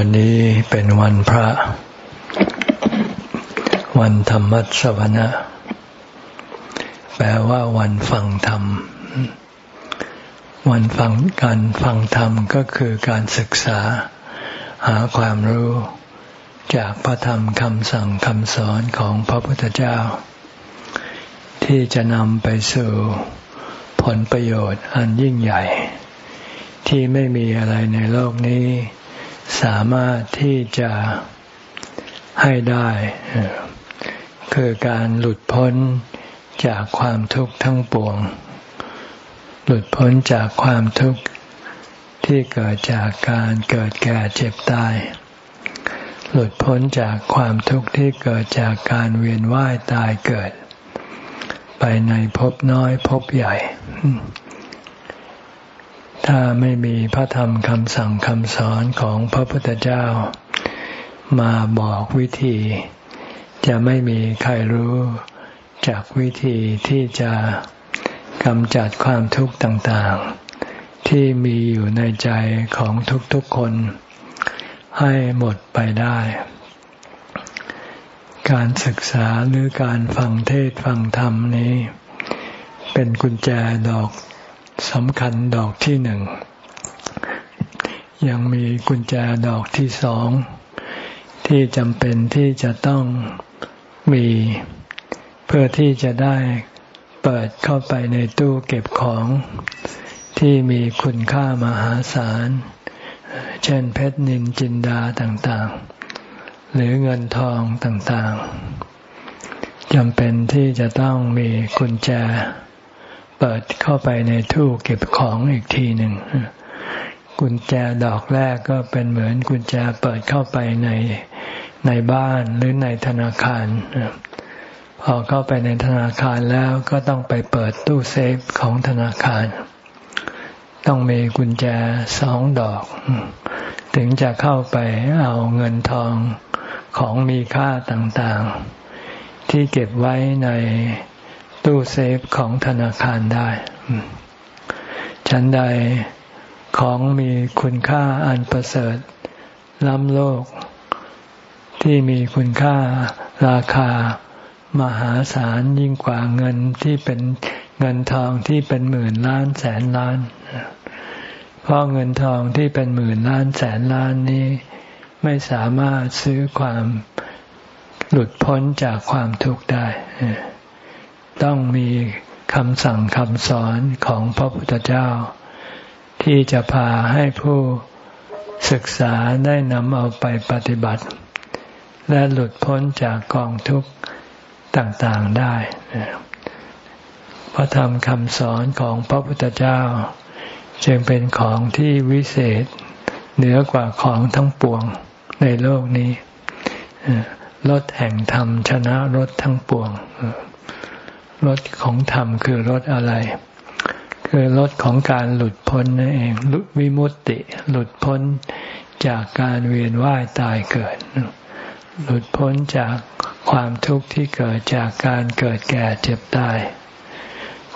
วันนี้เป็นวันพระ วันธรรมัสวนะ แปลว่าวันฟังธรรม วันฟังการฟังธรรมก็คือการศึกษา หาความรู้จากพระธรรมคำสั่งคำสอนของพระพุทธเจ้า ที่จะนำไปสู่ผลประโยชน์อันยิ่งใหญ่ ที่ไม่มีอะไรในโลกนี้ สามารถที่จะให้ได้ คือการหลุดพ้นจากความทุกข์ทั้งปวง หลุดพ้นจากความทุกข์ที่เกิดจากการเกิดแก่เจ็บตาย หลุดพ้นจากความทุกข์ที่เกิดจากการเวียนว่ายตายเกิด ไปในภพน้อยภพใหญ่ ถ้าไม่มีพระธรรมคำสั่งคำสอนของพระพุทธเจ้า มาบอกวิธี จะไม่มีใครรู้จากวิธีที่จะกำจัดความทุกข์ต่างๆ ที่มีอยู่ในใจของทุกๆคน ให้หมดไปได้ การศึกษาหรือการฟังเทศฟังธรรมนี้ เป็นกุญแจดอก สำคัญดอกที่หนึ่ง ยังมีกุญแจดอกที่สอง ที่จำเป็นที่จะต้องมีเพื่อที่จะได้เปิดเข้าไปในตู้เก็บของที่มีคุณค่ามหาศาล เช่นเพชรนินจินดาต่างๆ หรือเงินทองต่างๆจำเป็นที่จะต้องมีกุญแจ เปิดเข้าไปในตู้เก็บของอีกทีหนึ่งกุญแจดอกแรกก็เป็นเหมือนกุญแจเปิดเข้าไปในในบ้านหรือในธนาคารพอเข้าไปในธนาคารแล้วก็ต้องไปเปิดตู้เซฟของธนาคาร ต้องมีกุญแจสองดอก ถึงจะเข้าไปเอาเงินทองของมีค่าต่างๆ ที่เก็บไว้ใน ตู้เซฟของธนาคารได้ ฉันใดของมีคุณค่าอันประเสริฐ ล้ำโลก ที่มีคุณค่าราคามหาศาลยิ่งกว่าเงินที่เป็นเงินทองที่เป็นหมื่นล้านแสนล้าน เพราะเงินทองที่เป็นหมื่นล้านแสนล้านนี้ ไม่สามารถซื้อความหลุดพ้นจากความทุกข์ได้ ต้องมีคำสั่งคำสอนของพระพุทธเจ้า ที่จะพาให้ผู้ศึกษาได้นำเอาไปปฏิบัติ และหลุดพ้นจากกองทุกข์ต่างๆได้ พระธรรมคำสอนของพระพุทธเจ้า จึงเป็นของที่วิเศษ เหนือกว่าของทั้งปวงในโลกนี้รถแห่งธรรมชนะรถทั้งปวง รถของธรรมคือรถอะไร คือรถของการหลุดพ้นนั่นเองหลุดวิมุตติ หลุดพ้นจากการเวียนว่ายตายเกิด หลุดพ้นจากความทุกข์ที่เกิดจากการเกิดแก่เจ็บตาย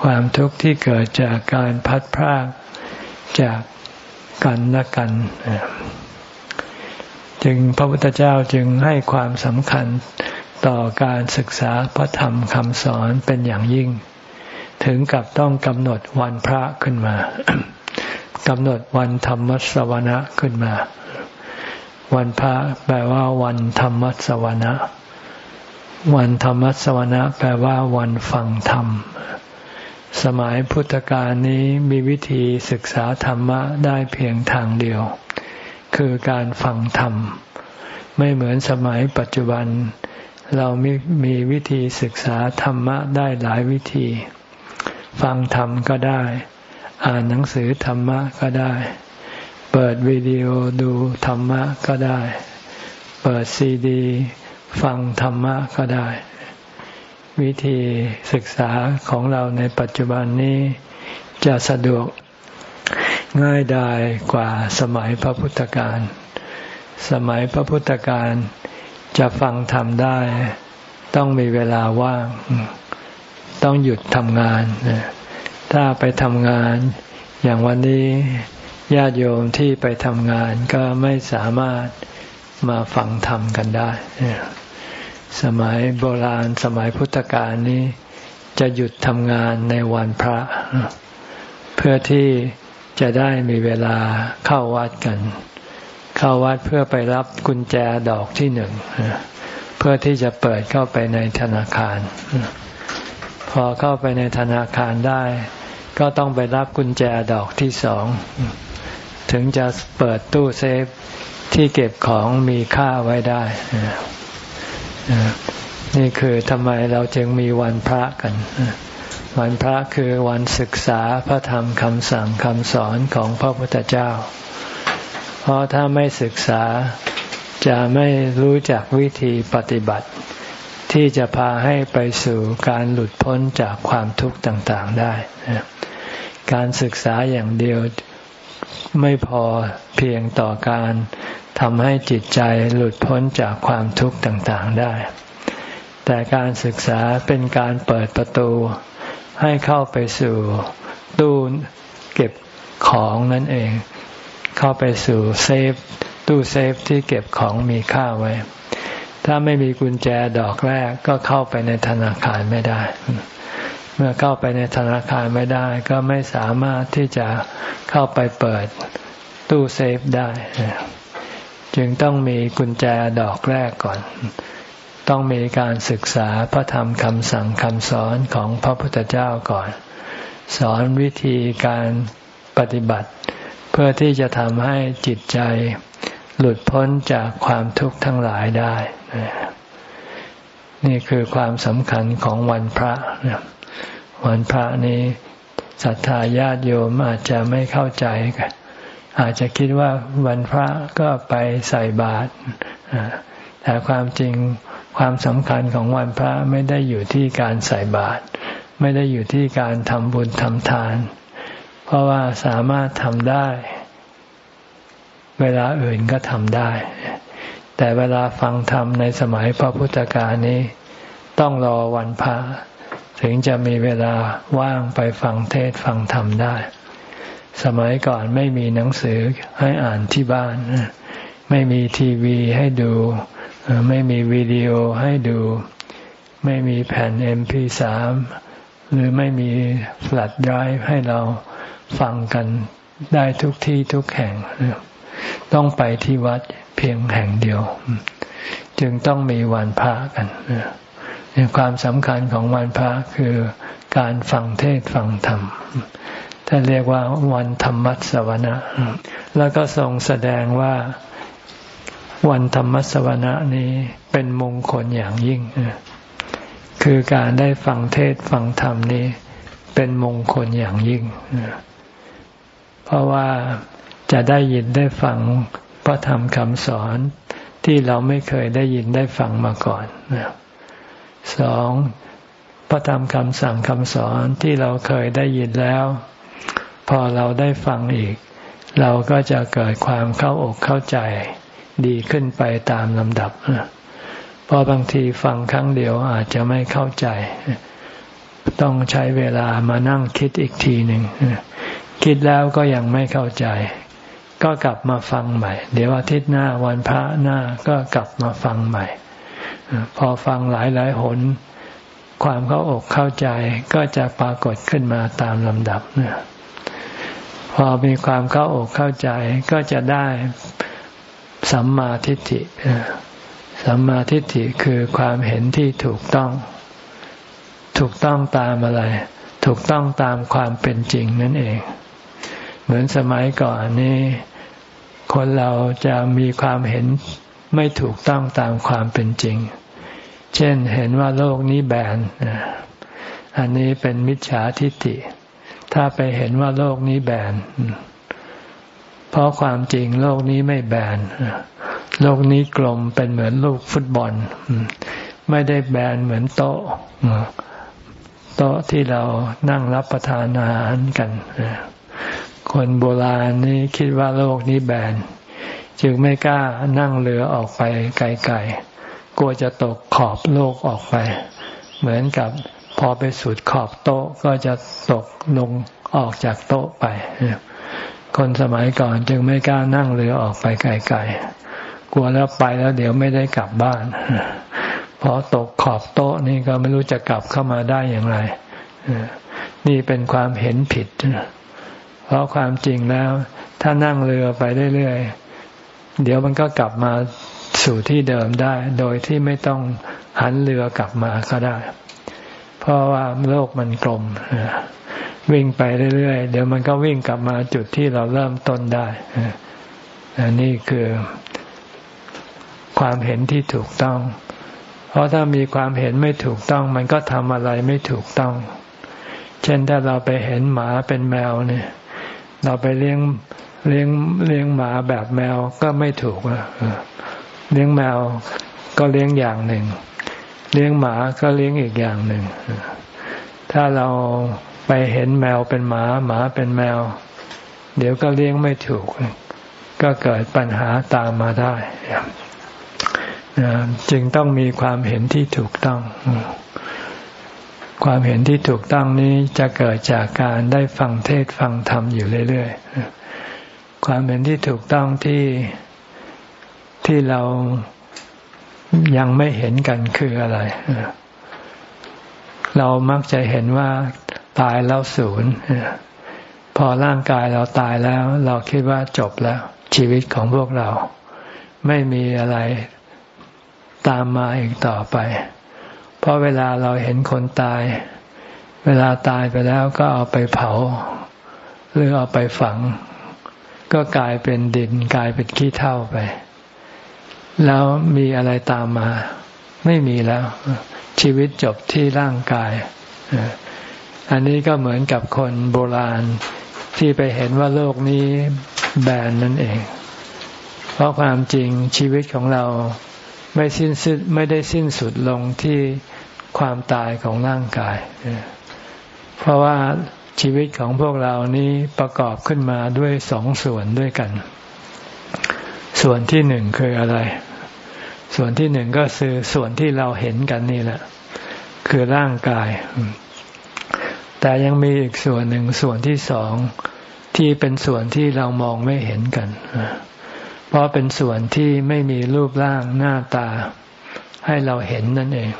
ความทุกข์ที่เกิดจากการพัดพรากจากกันละกัน จึงพระพุทธเจ้าจึงให้ความสำคัญ ต่อการศึกษาพระธรรมคำสอนเป็นอย่างยิ่ง ถึงกับต้องกำหนดวันพระขึ้นมากำหนดวันธรรมสวนะขึ้นมา วันพระแปลว่าวันธรรมสวนะวันธรรมสวนะแปลว่าวันฟังธรรม สมัยพุทธกาลนี้มีวิธีศึกษาธรรมะได้เพียงทางเดียว คือการฟังธรรม ไม่เหมือนสมัยปัจจุบัน เรามีมีวิธีศึกษาธรรมะได้หลายวิธี ฟังธรรมก็ได้ อ่านหนังสือธรรมะก็ได้ เปิดวิดีโอดูธรรมะก็ได้ เปิดซีดี ฟังธรรมะก็ได้ วิธีศึกษาของเราในปัจจุบันนี้จะสะดวกง่ายดายกว่าสมัยพระพุทธการ สมัยพระพุทธการ จะฟังทำได้ ต้องมีเวลาว่าง ต้องหยุดทำงาน ถ้าไปทำงาน อย่างวันนี้ญาติโยมที่ไปทำงานก็ไม่สามารถมาฟังธรรมกันได้ สมัยโบราณสมัยพุทธกาลนี้ จะหยุดทำงานในวันพระ เพื่อที่จะได้มีเวลาเข้าวัดกัน เข้าวัดเพื่อไปรับกุญแจดอกที่หนึ่งเพื่อที่จะเปิดเข้าไปในธนาคาร พอเข้าไปในธนาคารได้ ก็ต้องไปรับกุญแจดอกที่สองถึงจะเปิดตู้เซฟที่เก็บของมีค่าไว้ได้ นี่คือทำไมเราจึงมีวันพระกัน วันพระคือวันศึกษาพระธรรมคำสั่งคำสอนของพระพุทธเจ้า ราะถ้าไม่ศึกษาจะไม่รู้จักวิธีปฏิบัติ ที่จะพาให้ไปสู่การหลุดพ้นจากความทุกข์ต่างๆได้ การศึกษาอย่างเดียวไม่พอเพียงต่อการทำให้จิตใจหลุดพ้นจากความทุกข์ต่างๆได้ แต่การศึกษาเป็นการเปิดประตูให้เข้าไปสู่ตู้เก็บของนั่นเอง เข้าไปสู่เซฟตู้เซฟที่เก็บของมีค่าไว้ ถ้าไม่มีกุญแจดอกแรกก็เข้าไปในธนาคารไม่ได้ เมื่อเข้าไปในธนาคารไม่ได้ ก็ไม่สามารถที่จะเข้าไปเปิดตู้เซฟได้ จึงต้องมีกุญแจดอกแรกก่อน ต้องมีการศึกษาพระธรรมคำสั่งคำสอนของพระพุทธเจ้าก่อน สอนวิธีการปฏิบัติเพื่อที่จะทำให้จิตใจ หลุดพ้นจากความทุกข์ทั้งหลายได้ นี่คือความสำคัญของวันพระวันพระนี้ศรัทธาญาติโยมอาจจะไม่เข้าใจกันอาจจะคิดว่าวันพระก็ไปใส่บาตรแต่ความจริงความสำคัญของวันพระไม่ได้อยู่ที่การใส่บาตรไม่ได้อยู่ที่การทำบุญทำทาน เพราะว่าสามารถทำได้ เวลาอื่นก็ทำได้ แต่เวลาฟังธรรมในสมัยพระพุทธกาลนี้ ต้องรอวันพระถึงจะมีเวลาว่างไปฟังเทศฟังธรรมได้ สมัยก่อนไม่มีหนังสือให้อ่านที่บ้าน ไม่มีทีวีให้ดู ไม่มีวิดีโอให้ดู ไม่มีแผ่น MP3 หรือไม่มีแฟลชไดรฟ์ให้เรา ฟังกันได้ทุกที่ทุกแห่ง ต้องไปที่วัดเพียงแห่งเดียว จึงต้องมีวันพระกันความสำคัญของวันพระคือการฟังเทศฟังธรรมท่านเรียกว่าวันธรรมัสวนะแล้วก็ทรงแสดงว่าวันธรรมสวนะนี้เป็นมงคลอย่างยิ่ง คือการได้ฟังเทศฟังธรรมนี้ เป็นมงคลอย่างยิ่ง เพราะว่าจะได้ยินได้ฟังพระธรรมคำสอนที่เราไม่เคยได้ยินได้ฟังมาก่อนสองพระธรรมคำสั่งคำสอนที่เราเคยได้ยินแล้ว พอเราได้ฟังอีก เราก็จะเกิดความเข้าอกเข้าใจ ดีขึ้นไปตามลำดับเพราะบางทีฟังครั้งเดียวอาจจะไม่เข้าใจ ต้องใช้เวลามานั่งคิดอีกทีหนึ่ง คิดแล้วก็ยังไม่เข้าใจ ก็กลับมาฟังใหม่ เดี๋ยวอาทิตย์หน้าวันพระหน้าก็กลับมาฟังใหม่ พอฟังหลายหลายหน ความเข้าอกเข้าใจก็จะปรากฏขึ้นมาตามลำดับเนี่ยพอมีความเข้าอกเข้าใจก็จะได้สัมมาทิฏฐิสัมมาทิฏฐิคือความเห็นที่ถูกต้อง ถูกต้องตามอะไร ถูกต้องตามความเป็นจริงนั่นเอง เหมือนสมัยก่อนนี้คนเราจะมีความเห็นไม่ถูกต้องตามความเป็นจริง เช่นเห็นว่าโลกนี้แบน อันนี้เป็นมิจฉาทิฏฐิ ถ้าไปเห็นว่าโลกนี้แบน เพราะความจริงโลกนี้ไม่แบน โลกนี้กลมเป็นเหมือนลูกฟุตบอล ไม่ได้แบนเหมือนโต๊ะโต๊ะที่เรานั่งรับประทานอาหารกัน คนโบราณนี่คิดว่าโลกนี้แบน จึงไม่กล้านั่งเรือออกไปไกลๆ กลัวจะตกขอบโลกออกไป เหมือนกับพอไปสุดขอบโต๊ะก็จะตกลงออกจากโต๊ะไป คนสมัยก่อนจึงไม่กล้านั่งเรือออกไปไกลๆ กลัวแล้วไปแล้วเดี๋ยวไม่ได้กลับบ้านพอตกขอบโต๊ะนี่ก็ไม่รู้จะกลับเข้ามาได้อย่างไรนี่เป็นความเห็นผิด เพราะความจริงแล้ว ถ้านั่งเรือไปเรื่อยๆเดี๋ยวมันก็กลับมาสู่ที่เดิมได้ โดยที่ไม่ต้องหันเรือกลับมาก็ได้ เพราะว่าโลกมันกลมวิ่งไปเรื่อยๆเดี๋ยวมันก็วิ่งกลับมาจุดที่เราเริ่มต้นได้อันนี้คือความเห็นที่ถูกต้อง เพราะถ้ามีความเห็นไม่ถูกต้อง มันก็ทำอะไรไม่ถูกต้อง เช่นถ้าเราไปเห็นหมาเป็นแมวเนี่ย เราไปเลี้ยงเลี้ยงเลี้ยงหมาแบบแมวก็ไม่ถูกเลี้ยงแมวก็เลี้ยงอย่างหนึ่ง เลี้ยงหมาก็เลี้ยงอีกอย่างหนึ่ง ถ้าเราไปเห็นแมวเป็นหมาหมาเป็นแมว เดี๋ยวก็เลี้ยงไม่ถูก ก็เกิดปัญหาตามมาได้จึงต้องมีความเห็นที่ถูกต้อง ความเห็นที่ถูกต้องนี้จะเกิดจากการได้ฟังเทศฟังธรรมอยู่เรื่อยๆ ความเห็นที่ถูกต้องที่ที่เรายังไม่เห็นกันคืออะไร เรามักจะเห็นว่าตายแล้วศูนย์พอร่างกายเราตายแล้ว เราคิดว่าจบแล้ว ชีวิตของพวกเรา ไม่มีอะไรตามมาอีกต่อไป เพราะเวลาเราเห็นคนตาย เวลาตายไปแล้วก็เอาไปเผา หรือเอาไปฝัง ก็กลายเป็นดินกลายเป็นขี้เถ้าไป แล้วมีอะไรตามมา ไม่มีแล้ว ชีวิตจบที่ร่างกายอันนี้ก็เหมือนกับคนโบราณที่ไปเห็นว่าโลกนี้แบนนั่นเอง เพราะความจริงชีวิตของเรา ไม่สิ้นสุดไม่ได้สิ้นสุดลงที่ความตายของร่างกาย เพราะว่าชีวิตของพวกเรานี้ประกอบขึ้นมาด้วยสองส่วนด้วยกัน ส่วนที่หนึ่งคืออะไร ส่วนที่หนึ่งก็คือส่วนที่เราเห็นกันนี่แหละ คือร่างกาย แต่ยังมีอีกส่วนหนึ่งส่วนที่สองที่เป็นส่วนที่เรามองไม่เห็นกันเเพราะเป็นส่วนที่ไม่มีรูปร่างหน้าตา ให้เราเห็นนั่นเอง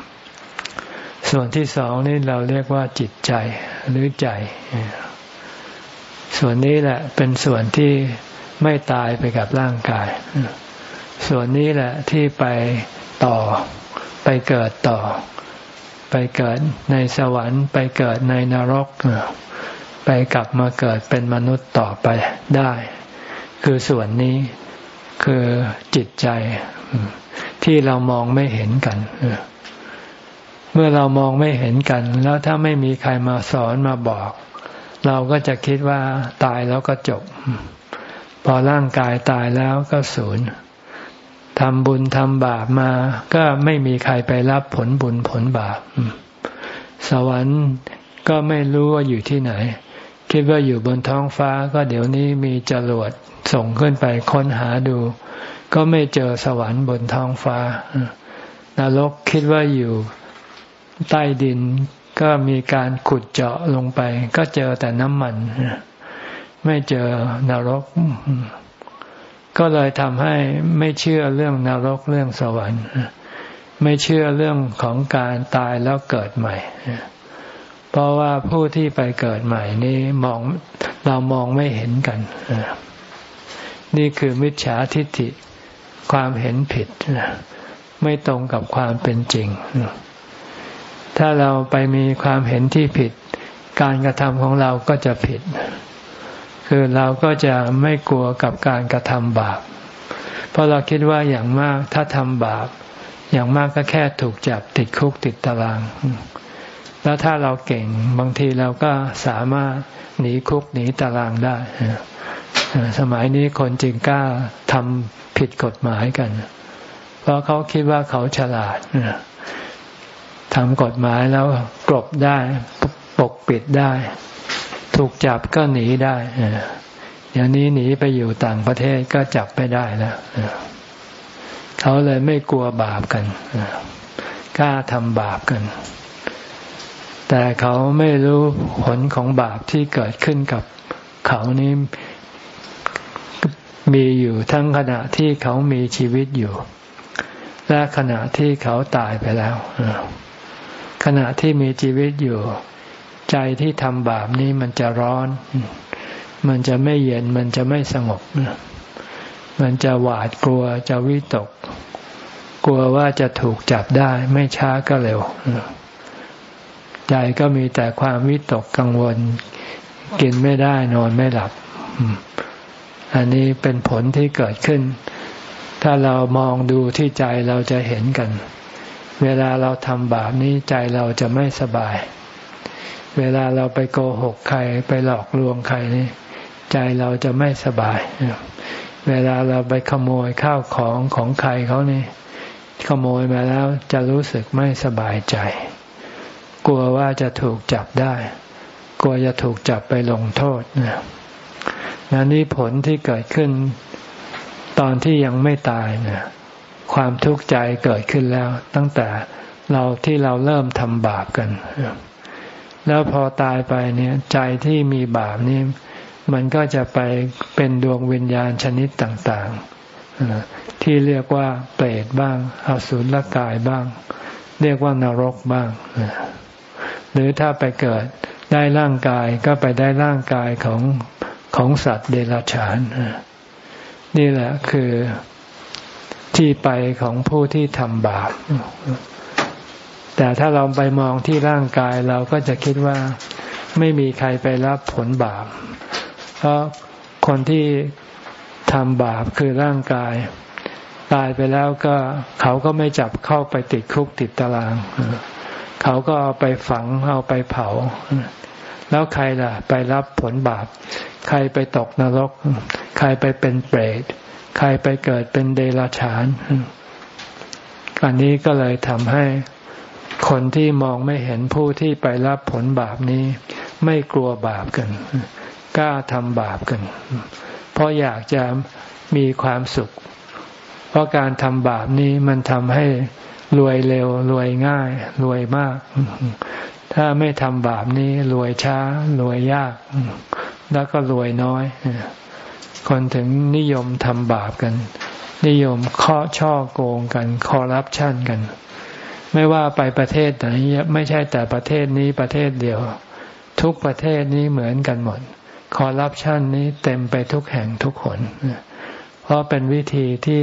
ส่วนที่สองนี่เราเรียกว่าจิตใจหรือใจ ส่วนนี้แหละเป็นส่วนที่ไม่ตายไปกับร่างกาย ส่วนนี้แหละที่ไปต่อไปเกิดต่อ ไปเกิดในสวรรค์ไปเกิดในนรก ไปกลับมาเกิดเป็นมนุษย์ต่อไปได้ คือส่วนนี้ คือจิตใจที่เรามองไม่เห็นกัน เมื่อเรามองไม่เห็นกัน แล้วถ้าไม่มีใครมาสอนมาบอก เราก็จะคิดว่าตายแล้วก็จบ พอร่างกายตายแล้วก็ศูนย์ทำบุญทำบาปมา ก็ไม่มีใครไปรับผลบุญผลบาป สวรรค์ก็ไม่รู้ว่าอยู่ที่ไหน คิดว่าอยู่บนท้องฟ้าก็เดี๋ยวนี้มีจรวด ส่งขึ้นไปค้นหาดู ก็ไม่เจอสวรรค์บนท้องฟ้านรกคิดว่าอยู่ใต้ดินก็มีการขุดเจาะลงไป ก็เจอแต่น้ำมัน ไม่เจอนรก ก็เลยทำให้ไม่เชื่อเรื่องนรกเรื่องสวรรค์ ไม่เชื่อเรื่องของการตายแล้วเกิดใหม่ เพราะว่าผู้ที่ไปเกิดใหม่นี้มองเรามองไม่เห็นกัน นี่คือมิจฉาทิฏฐิ ความเห็นผิด ไม่ตรงกับความเป็นจริง ถ้าเราไปมีความเห็นที่ผิด การกระทำของเราก็จะผิด คือเราก็จะไม่กลัวกับการกระทำบาป เพราะเราคิดว่าอย่างมากถ้าทำบาป อย่างมากก็แค่ถูกจับติดคุกติดตารางแล้วถ้าเราเก่งบางทีเราก็สามารถหนีคุกหนีตารางได้ สมัยนี้คนจึงกล้าทำผิดกฎหมายกัน เพราะเขาคิดว่าเขาฉลาดทำกฎหมายแล้วกลบได้ปกปิดได้ ถูกจับก็หนีได้เดี๋ยวนี้หนีไปอยู่ต่างประเทศก็จับไม่ได้แล้วเขาเลยไม่กลัวบาปกันกล้าทำบาปกัน แต่เขาไม่รู้ผลของบาปที่เกิดขึ้นกับเขานี้ มีอยู่ทั้งขณะที่เขามีชีวิตอยู่ และขณะที่เขาตายไปแล้ว ขณะที่มีชีวิตอยู่ ใจที่ทำบาปนี้มันจะร้อน มันจะไม่เย็นมันจะไม่สงบ มันจะหวาดกลัวจะวิตก กลัวว่าจะถูกจับได้ไม่ช้าก็เร็ว ใจก็มีแต่ความวิตกกังวล กินไม่ได้นอนไม่หลับ อันนี้เป็นผลที่เกิดขึ้น ถ้าเรามองดูที่ใจเราจะเห็นกัน เวลาเราทำบาปนี้ใจเราจะไม่สบาย เวลาเราไปโกหกใครไปหลอกลวงใครนี่ใจเราจะไม่สบาย เวลาเราไปขโมยข้าวของของใครเขานี่ ขโมยมาแล้วจะรู้สึกไม่สบายใจ กลัวว่าจะถูกจับได้ กลัวจะถูกจับไปลงโทษนะ นนี่ผลที่เกิดขึ้นตอนที่ยังไม่ตายนะความทุกข์ใจเกิดขึ้นแล้ว ตั้งแต่เราที่เราเริ่มทำบาปกัน แล้วพอตายไปเนี่ยใจที่มีบาปนี่มันก็จะไปเป็นดวงวิญญาณชนิดต่างๆ ที่เรียกว่าเปรตบ้างอสุรกายบ้าง เรียกว่านรกบ้าง หรือถ้าไปเกิดได้ร่างกายก็ไปได้ร่างกายของ ของสัตว์เดรัจฉาน นี่แหละคือที่ไปของผู้ที่ทำบาป แต่ถ้าเราไปมองที่ร่างกายเราก็จะคิดว่าไม่มีใครไปรับผลบาป เพราะคนที่ทำบาปคือร่างกาย ตายไปแล้วก็เขาก็ไม่จับเข้าไปติดคุกติดตาราง เขาก็เอาไปฝังเอาไปเผา แล้วใครล่ะ ไปรับผลบาป ใครไปตกนรก ใครไปเป็นเปรต ใครไปเกิดเป็นเดรัจฉาน อันนี้ก็เลยทำให้คนที่มองไม่เห็นผู้ที่ไปรับผลบาปนี้ ไม่กลัวบาปกัน กล้าทำบาปกัน เพราะอยากจะมีความสุข เพราะการทำบาปนี้มันทำให้รวยเร็ว รวยง่าย รวยมาก ถ้าไม่ทำบาปนี้ รวยช้า รวยยาก แล้วก็รวยน้อย คนถึงนิยมทำบาปกัน นิยมข้อช่อโกงกัน คอร์รัปชันกัน ไม่ว่าไปประเทศไหนไม่ใช่แต่ประเทศนี้ประเทศเดียว ทุกประเทศนี้เหมือนกันหมด คอร์รัปชันนี้เต็มไปทุกแห่งทุกคนเพราะเป็นวิธีที่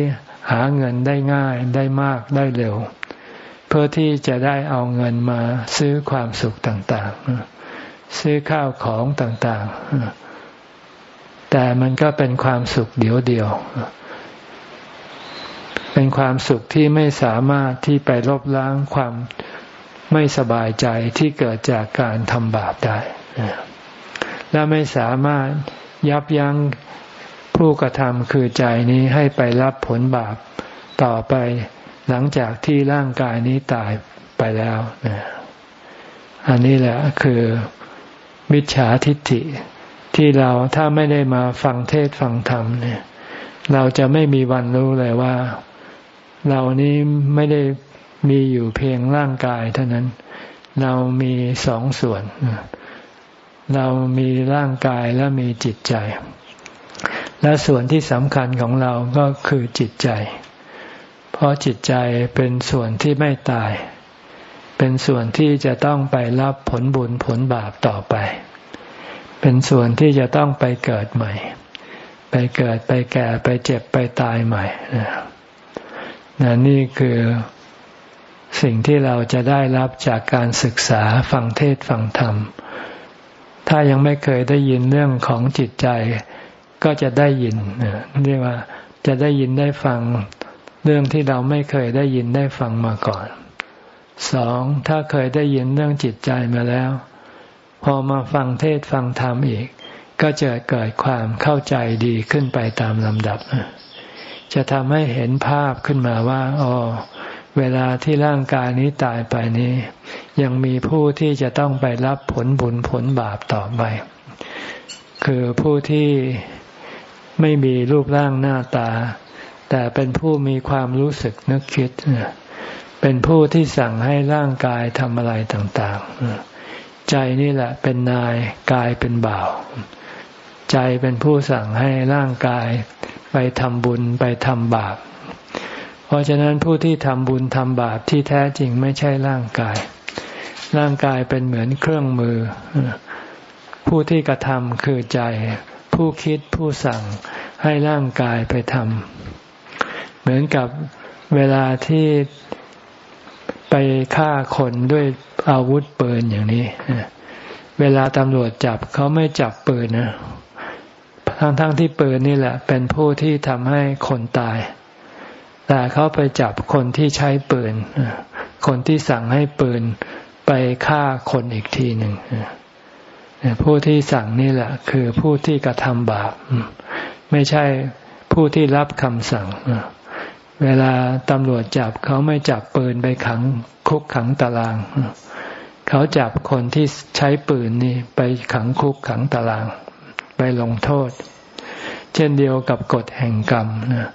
หาเงินได้ง่ายได้มากได้เร็ว เพื่อที่จะได้เอาเงินมาซื้อความสุขต่าง ๆ ซื้อข้าวของต่างๆ แต่มันก็เป็นความสุขเดียวเดียว เป็นความสุขที่ไม่สามารถที่ไปลบล้างความไม่สบายใจที่เกิดจากการทำบาปได้ และไม่สามารถยับยั้งผู้กระทำคือใจนี้ให้ไปรับผลบาปต่อไปหลังจากที่ร่างกายนี้ตายไปแล้ว อันนี้แหละคือ มิจฉาทิฏฐิที่เราถ้าไม่ได้มาฟังเทศฟังธรรมเนี่ย เราจะไม่มีวันรู้เลยว่า เรานี้ไม่ได้มีอยู่เพียงร่างกายเท่านั้น เรามีสองส่วน เรามีร่างกายและมีจิตใจ และส่วนที่สำคัญของเราก็คือจิตใจ เพราะจิตใจเป็นส่วนที่ไม่ตาย เป็นส่วนที่จะต้องไปรับผลบุญผลบาปต่อไป เป็นส่วนที่จะต้องไปเกิดใหม่ ไปเกิดไปแก่ไปเจ็บไปตายใหม่นะนี่คือสิ่งที่เราจะได้รับจากการศึกษาฟังเทศฟังธรรม ถ้ายังไม่เคยได้ยินเรื่องของจิตใจ ก็จะได้ยินเรียกว่าจะได้ยินได้ฟังเรื่องที่เราไม่เคยได้ยินได้ฟังมาก่อน สองถ้าเคยได้ยินเรื่องจิตใจมาแล้ว พอมาฟังเทศฟังธรรมอีก ก็จะเกิดความเข้าใจดีขึ้นไปตามลำดับ จะทำให้เห็นภาพขึ้นมาว่าอ๋อเวลาที่ร่างกายนี้ตายไปนี้ ยังมีผู้ที่จะต้องไปรับผลบุญผลบาปต่อไป คือผู้ที่ไม่มีรูปร่างหน้าตา แต่เป็นผู้มีความรู้สึกนึกคิด เป็นผู้ที่สั่งให้ร่างกายทำอะไรต่างๆ ใจนี่แหละเป็นนายกายเป็นบ่าว ใจเป็นผู้สั่งให้ร่างกายไปทำบุญไปทำบาป เพราะฉะนั้นผู้ที่ทำบุญทำบาปที่แท้จริงไม่ใช่ร่างกาย ร่างกายเป็นเหมือนเครื่องมือ ผู้ที่กระทำคือใจ ผู้คิดผู้สั่งให้ร่างกายไปทำเหมือนกับเวลาที่ ไปฆ่าคนด้วยอาวุธปืนอย่างนี้ เวลาตำรวจจับเขาไม่จับปืนนะทั้งๆทที่ปืนนี่แหละ เป็นผู้ที่ทำให้คนตาย แต่เขาไปจับคนที่ใช้ปืน คนที่สั่งให้ปืนไปฆ่าคนอีกทีหนึ่งผู้ที่สั่งนี่แหละ คือผู้ที่กระทำบาป ไม่ใช่ผู้ที่รับคำสั่ง เวลาตำรวจจับเขาไม่จับปืนไปขังคุกขังตาราง เขาจับคนที่ใช้ปืนนี่ไปขังคุกขังตาราง ไปลงโทษ เช่นเดียวกับกฎแห่งกรรมนะ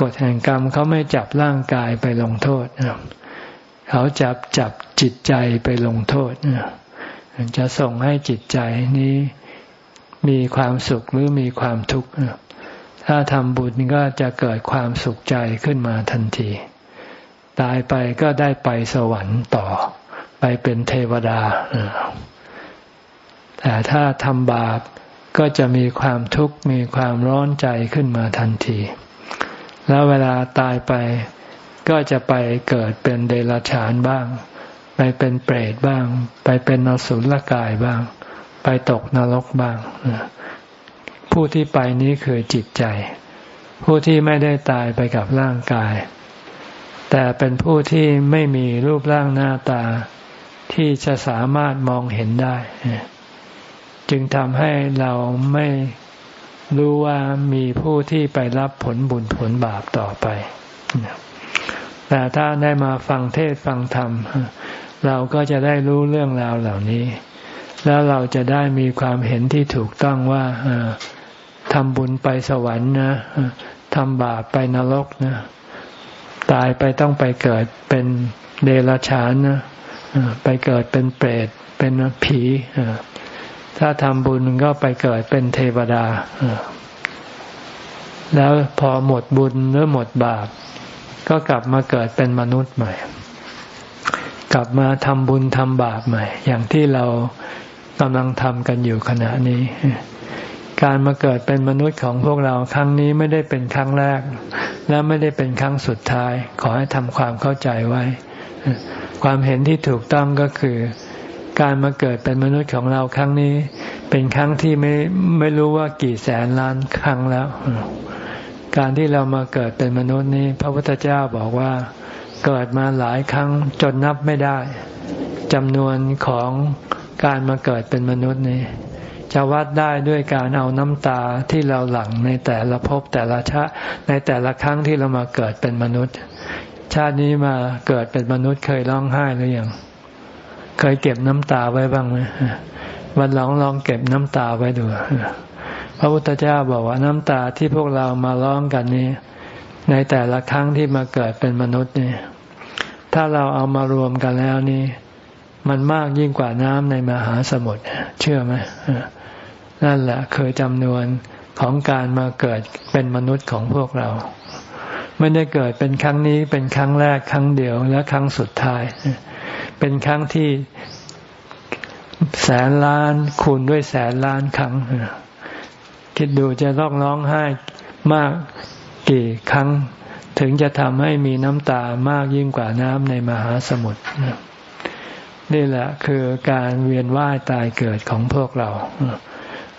กฎแห่งกรรมเขาไม่จับร่างกายไปลงโทษนะเขาจับจับจิตใจไปลงโทษนะจะส่งให้จิตใจนี้มีความสุขหรือมีความทุกข์ ถ้าทำบุญก็จะเกิดความสุขใจขึ้นมาทันที ตายไปก็ได้ไปสวรรค์ต่อ ไปเป็นเทวดา แต่ถ้าทำบาปก็จะมีความทุกข์มีความร้อนใจขึ้นมาทันที แล้วเวลาตายไปก็จะไปเกิดเป็นเดรัจฉานบ้าง ไปเป็นเปรตบ้าง ไปเป็นนสุลกายบ้าง ไปตกนรกบ้าง ผู้ที่ไปนี้คือจิตใจ ผู้ที่ไม่ได้ตายไปกับร่างกาย แต่เป็นผู้ที่ไม่มีรูปร่างหน้าตาที่จะสามารถมองเห็นได้ จึงทำให้เราไม่รู้ว่ามีผู้ที่ไปรับผลบุญผลบาปต่อไป แต่ถ้าได้มาฟังเทศฟังธรรม เราก็จะได้รู้เรื่องราวเหล่านี้ แล้วเราจะได้มีความเห็นที่ถูกต้องว่า ทำบุญไปสวรรค์นะทำบาปไปนรกนะ ตายไปต้องไปเกิดเป็นเดรัจฉานนะไปเกิดเป็นเปรต เป็นผีถ้าทำบุญก็ไปเกิดเป็นเทวดาแล้วพอหมดบุญหรือหมดบาป ก็กลับมาเกิดเป็นมนุษย์ใหม่ กลับมาทำบุญทำบาปใหม่ อย่างที่เรากำลังทำกันอยู่ขณะนี้ การมาเกิดเป็นมนุษย์ของพวกเราครั้งนี้ไม่ได้เป็นครั้งแรก และไม่ได้เป็นครั้งสุดท้าย ขอให้ทำความเข้าใจไว้ ความเห็นที่ถูกต้องก็คือ การมาเกิดเป็นมนุษย์ของเราครั้งนี้ เป็นครั้งที่ไม่ไม่รู้ว่ากี่แสนล้านครั้งแล้ว การที่เรามาเกิดเป็นมนุษย์นี้ พระพุทธเจ้าบอกว่าเกิดมาหลายครั้งจนนับไม่ได้จำนวนของการมาเกิดเป็นมนุษย์นี้ จะวัดได้ด้วยการเอาน้ำตาที่เราหลั่งในแต่ละภพแต่ละชาในแต่ละครั้งที่เรามาเกิดเป็นมนุษย์ ชาตินี้มาเกิดเป็นมนุษย์เคยร้องไห้หรือยังเคยเก็บน้ำตาไว้บ้างไหมวันหลังลองเก็บน้ำตาไว้ดูพระพุทธเจ้าบอกว่าน้ำตาที่พวกเรามาร้องกันนี้ ในแต่ละครั้งที่มาเกิดเป็นมนุษย์นี่ถ้าเราเอามารวมกันแล้วนี่ มันมากยิ่งกว่าน้ำในมหาสมุทรเชื่อไหมนั่นแหละเคยจำนวนของการมาเกิดเป็นมนุษย์ของพวกเรา ไม่ได้เกิดเป็นครั้งนี้เป็นครั้งแรกครั้งเดียวและครั้งสุดท้าย เป็นครั้งที่แสนล้านคูณด้วยแสนล้านครั้ง คิดดูจะร้องร้องไห้มากกี่ครั้ง ถึงจะทำให้มีน้ำตามากยิ่งกว่าน้ำในมหาสมุทร นี่แหละคือการเวียนว่ายตายเกิดของพวกเรา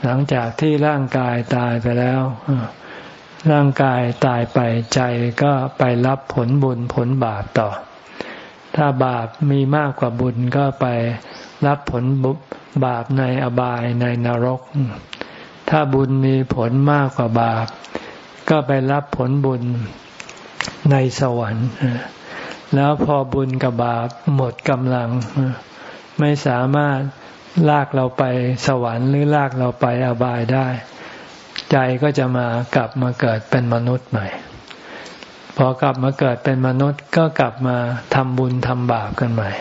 หลังจากที่ร่างกายตายไปแล้ว ร่างกายตายไปใจก็ไปรับผลบุญผลบาปต่อ ถ้าบาปมีมากกว่าบุญก็ไปรับผลบาปในอบายในนรก ถ้าบุญมีผลมากกว่าบาป ก็ไปรับผลบุญในสวรรค์ แล้วพอบุญกับบาปหมดกำลัง ไม่สามารถลากเราไปสวรรค์หรือลากเราไปอบายได้ ใจก็จะมากลับมาเกิดเป็นมนุษย์ใหม่ พอกลับมาเกิดเป็นมนุษย์ก็กลับมาทำบุญทำบาปกันใหม่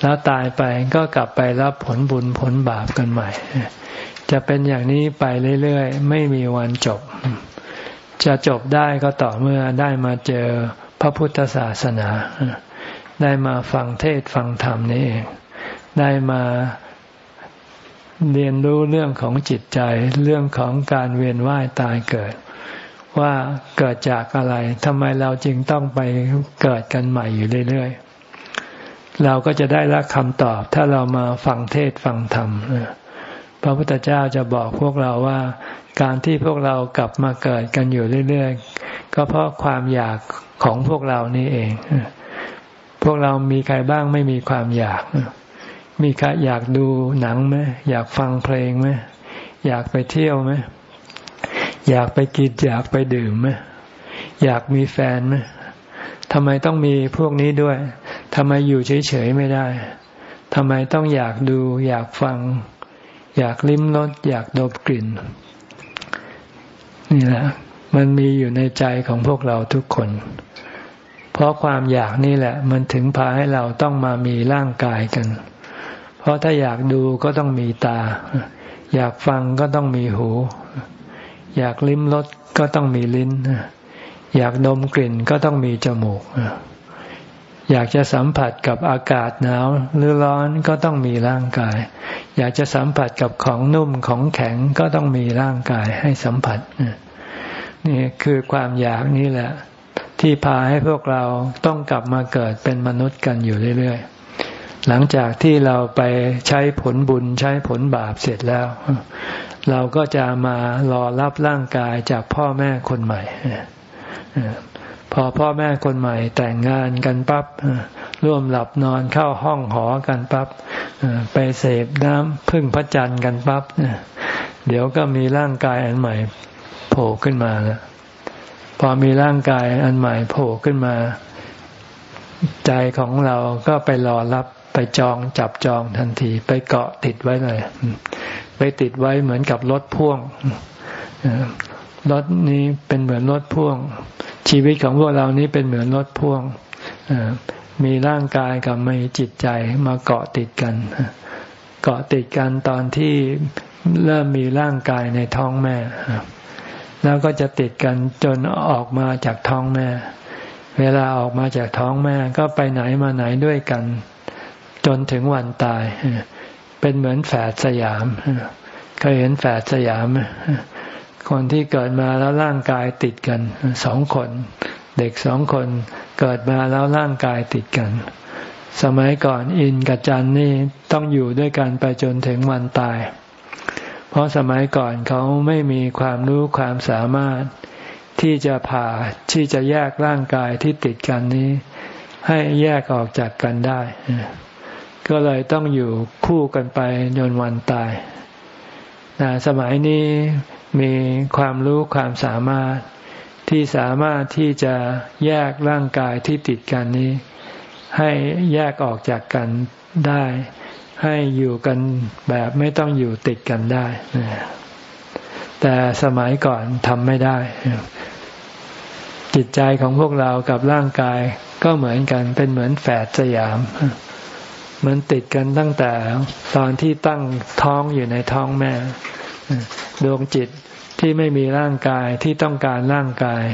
แล้วตายไปก็กลับไปรับผลบุญผลบาปกันใหม่ จะเป็นอย่างนี้ไปเรื่อยๆ ไม่มีวันจบ จะจบได้ก็ต่อเมื่อได้มาเจอ ระพุทธศาสนา ได้มาฟังเทศฟังธรรมนี่เอง ได้มาเรียนรู้เรื่องของจิตใจเรื่องของการเวียนว่ายตายเกิด ว่าเกิดจากอะไรทำไมเราจึงต้องไปเกิดกันใหม่อยู่เรื่อยๆ เราก็จะได้รับคำตอบ ถ้าเรามาฟังเทศฟังธรรมพระพุทธเจ้าจะบอกพวกเราว่า การที่พวกเรากลับมาเกิดกันอยู่เรื่อยๆ ก็เพราะความอยากของพวกเรานี่เอง พวกเรามีใครบ้างไม่มีความอยาก มีใครอยากดูหนังไหมอยากฟังเพลงไหมอยากไปเที่ยวไหมอยากไปกินอยากไปดื่มไหมอยากมีแฟนไหมทำไมต้องมีพวกนี้ด้วยทำไมอยู่เฉยๆไม่ได้ทำไมต้องอยากดู อยากฟัง อยากลิ้มรสอยากดบกลิ่น นี่แหละ มันมีอยู่ในใจของพวกเราทุกคน เพราะความอยากนี่แหละ มันถึงพาให้เราต้องมามีร่างกายกัน เพราะถ้าอยากดูก็ต้องมีตา อยากฟังก็ต้องมีหู อยากลิ้มรสก็ต้องมีลิ้น อยากดมกลิ่นก็ต้องมีจมูก อยากจะสัมผัสกับอากาศหนาวหรือร้อนก็ต้องมีร่างกาย อยากจะสัมผัสกับของนุ่มของแข็งก็ต้องมีร่างกายให้สัมผัส นี่คือความอยากนี่แหละ ที่พาให้พวกเราต้องกลับมาเกิดเป็นมนุษย์กันอยู่เรื่อยๆ หลังจากที่เราไปใช้ผลบุญใช้ผลบาปเสร็จแล้ว เราก็จะมารอรับร่างกายจากพ่อแม่คนใหม่พอพ่อแม่คนใหม่แต่งงานกันปับ๊บร่วมหลับนอนเข้าห้องหอกันปับ๊บไปเสพน้ำพึ่งพระจันทร์กันปับ๊บเดี๋ยวก็มีร่างกายอันใหม่ โผล่ขึ้นมาแล้วพอมีร่างกายอันใหม่โผล่ขึ้นมา ใจของเราก็ไปรอรับไปจองจับจองทันที ไปเกาะติดไว้เลย ไปติดไว้เหมือนกับรถพ่วงรถนี้เป็นเหมือนรถพ่วง ชีวิตของพวกเรานี้เป็นเหมือนรถพ่วงมีร่างกายกับมีจิตใจมาเกาะติดกัน เกาะติดกันตอนที่เริ่มมีร่างกายในท้องแม่ แล้วก็จะติดกันจนออกมาจากท้องแม่ เวลาออกมาจากท้องแม่ก็ไปไหนมาไหนด้วยกัน จนถึงวันตาย เป็นเหมือนแฝดสยามเคยเห็นแฝดสยาม คนที่เกิดมาแล้วร่างกายติดกันสองคน เด็กสองคนเกิดมาแล้วร่างกายติดกัน สมัยก่อนอินกับจันนี่ต้องอยู่ด้วยกันไปจนถึงวันตาย เพราะสมัยก่อนเขาไม่มีความรู้ความสามารถที่จะผ่าที่จะแยกร่างกายที่ติดกันนี้ ให้แยกออกจากกันได้ ก็เลยต้องอยู่คู่กันไปจนวันตายแต่สมัยนี้มีความรู้ความสามารถที่สามารถที่จะแยกร่างกายที่ติดกันนี้ ให้แยกออกจากกันได้ ให้อยู่กันแบบไม่ต้องอยู่ติดกันได้ แต่สมัยก่อนทำไม่ได้ จิตใจของพวกเรากับร่างกายก็เหมือนกันเป็นเหมือนแฝดสยาม เหมือนติดกันตั้งแต่ตอนที่ตั้งท้องอยู่ในท้องแม่ดวงจิตที่ไม่มีร่างกายที่ต้องการร่างกาย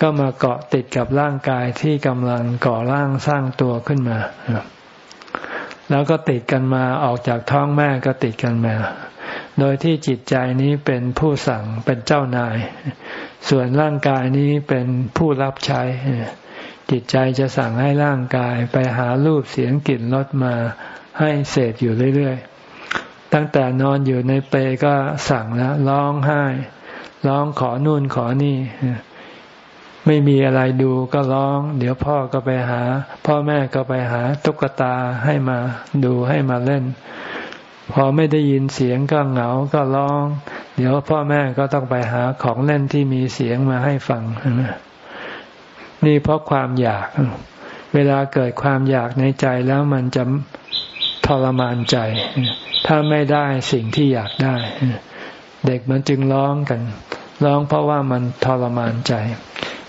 ก็มาเกาะติดกับร่างกายที่กำลังก่อร่างสร้างตัวขึ้นมา แล้วก็ติดกันมาออกจากท้องแม่ก็ติดกันมา โดยที่จิตใจนี้เป็นผู้สั่งเป็นเจ้านาย ส่วนร่างกายนี้เป็นผู้รับใช้ จิตใจจะสั่งให้ร่างกายไปหารูปเสียงกลิ่นรสมาให้เสพอยู่เรื่อยๆ ตั้งแต่นอนอยู่ในเปก็สั่งแล้วร้องไห้ ร้องขอนู่นขอนี่ ไม่มีอะไรดูก็ร้อง เดี๋ยวพ่อก็ไปหา พ่อแม่ก็ไปหาตุ๊กตาให้มาดูให้มาเล่น พอไม่ได้ยินเสียงก็เหงาก็ร้อง เดี๋ยวพ่อแม่ก็ต้องไปหาของเล่นที่มีเสียงมาให้ฟังนี่เพราะความอยาก เวลาเกิดความอยากในใจแล้วมันจะทรมานใจ ถ้าไม่ได้สิ่งที่อยากได้ เด็กมันจึงร้องกัน ร้องเพราะว่ามันทรมานใจ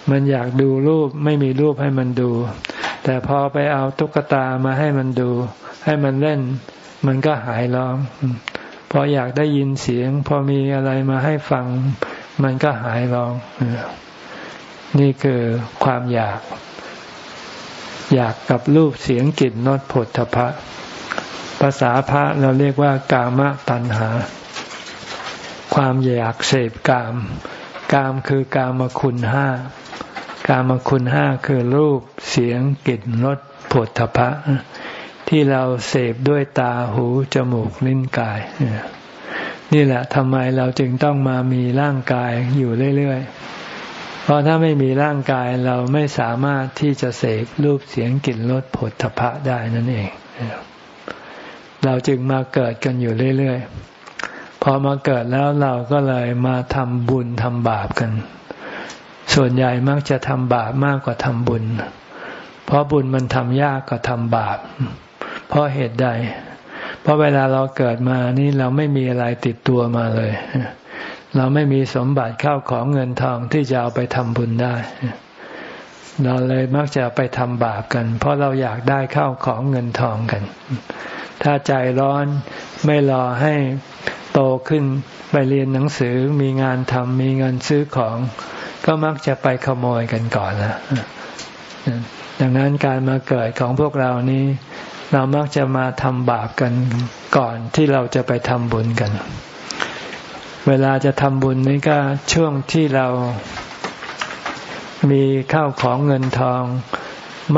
มันอยากดูรูปไม่มีรูปให้มันดู แต่พอไปเอาตุ๊กตามาให้มันดู ให้มันเล่น มันก็หายร้องพออยากได้ยินเสียง พอมีอะไรมาให้ฟัง มันก็หายร้อง นี่คือความอยาก อยากกับรูปเสียงกลิ่นรสผลทพะ ภาษาพระเราเรียกว่ากามตัณหา ความอยากเสพกาม กามคือกามคุณห้ากามคุณห้าคือรูปเสียงกลิ่นรสผลทพะ ที่เราเสพด้วยตาหูจมูกลิ้นกาย นี่แหละทำไมเราจึงต้องมามีร่างกายอยู่เรื่อยๆ เพราะถ้าไม่มีร่างกายเราไม่สามารถที่จะเสกรูปเสียงกลิ่นรสผลทพะได้นั่นเอง เราจึงมาเกิดกันอยู่เรื่อยๆ พอมาเกิดแล้วเราก็เลยมาทำบุญทำบาปกัน ส่วนใหญ่มักจะทำบาปมากกว่าทำบุญ เพราะบุญมันทำยากกว่าทำบาป เพราะเหตุใด เพราะเวลาเราเกิดมานี่เราไม่มีอะไรติดตัวมาเลย เราไม่มีสมบัติเข้าของเงินทองที่จะเอาไปทำบุญได้ เราเลยมักจะไปทำบาปกัน เพราะเราอยากได้เข้าของเงินทองกัน ถ้าใจร้อนไม่รอให้ โตขึ้นไปเรียนหนังสือมีงานทำมีเงินซื้อของ ก็มักจะไปขโมยกันก่อนนะดังนั้นการมาเกิดของพวกเรานี้ เรามักจะมาทำบาปกันก่อนที่เราจะไปทำบุญกัน เวลาจะทำบุญนี่ก็ช่วงที่เรามีข้าวของเงินทอง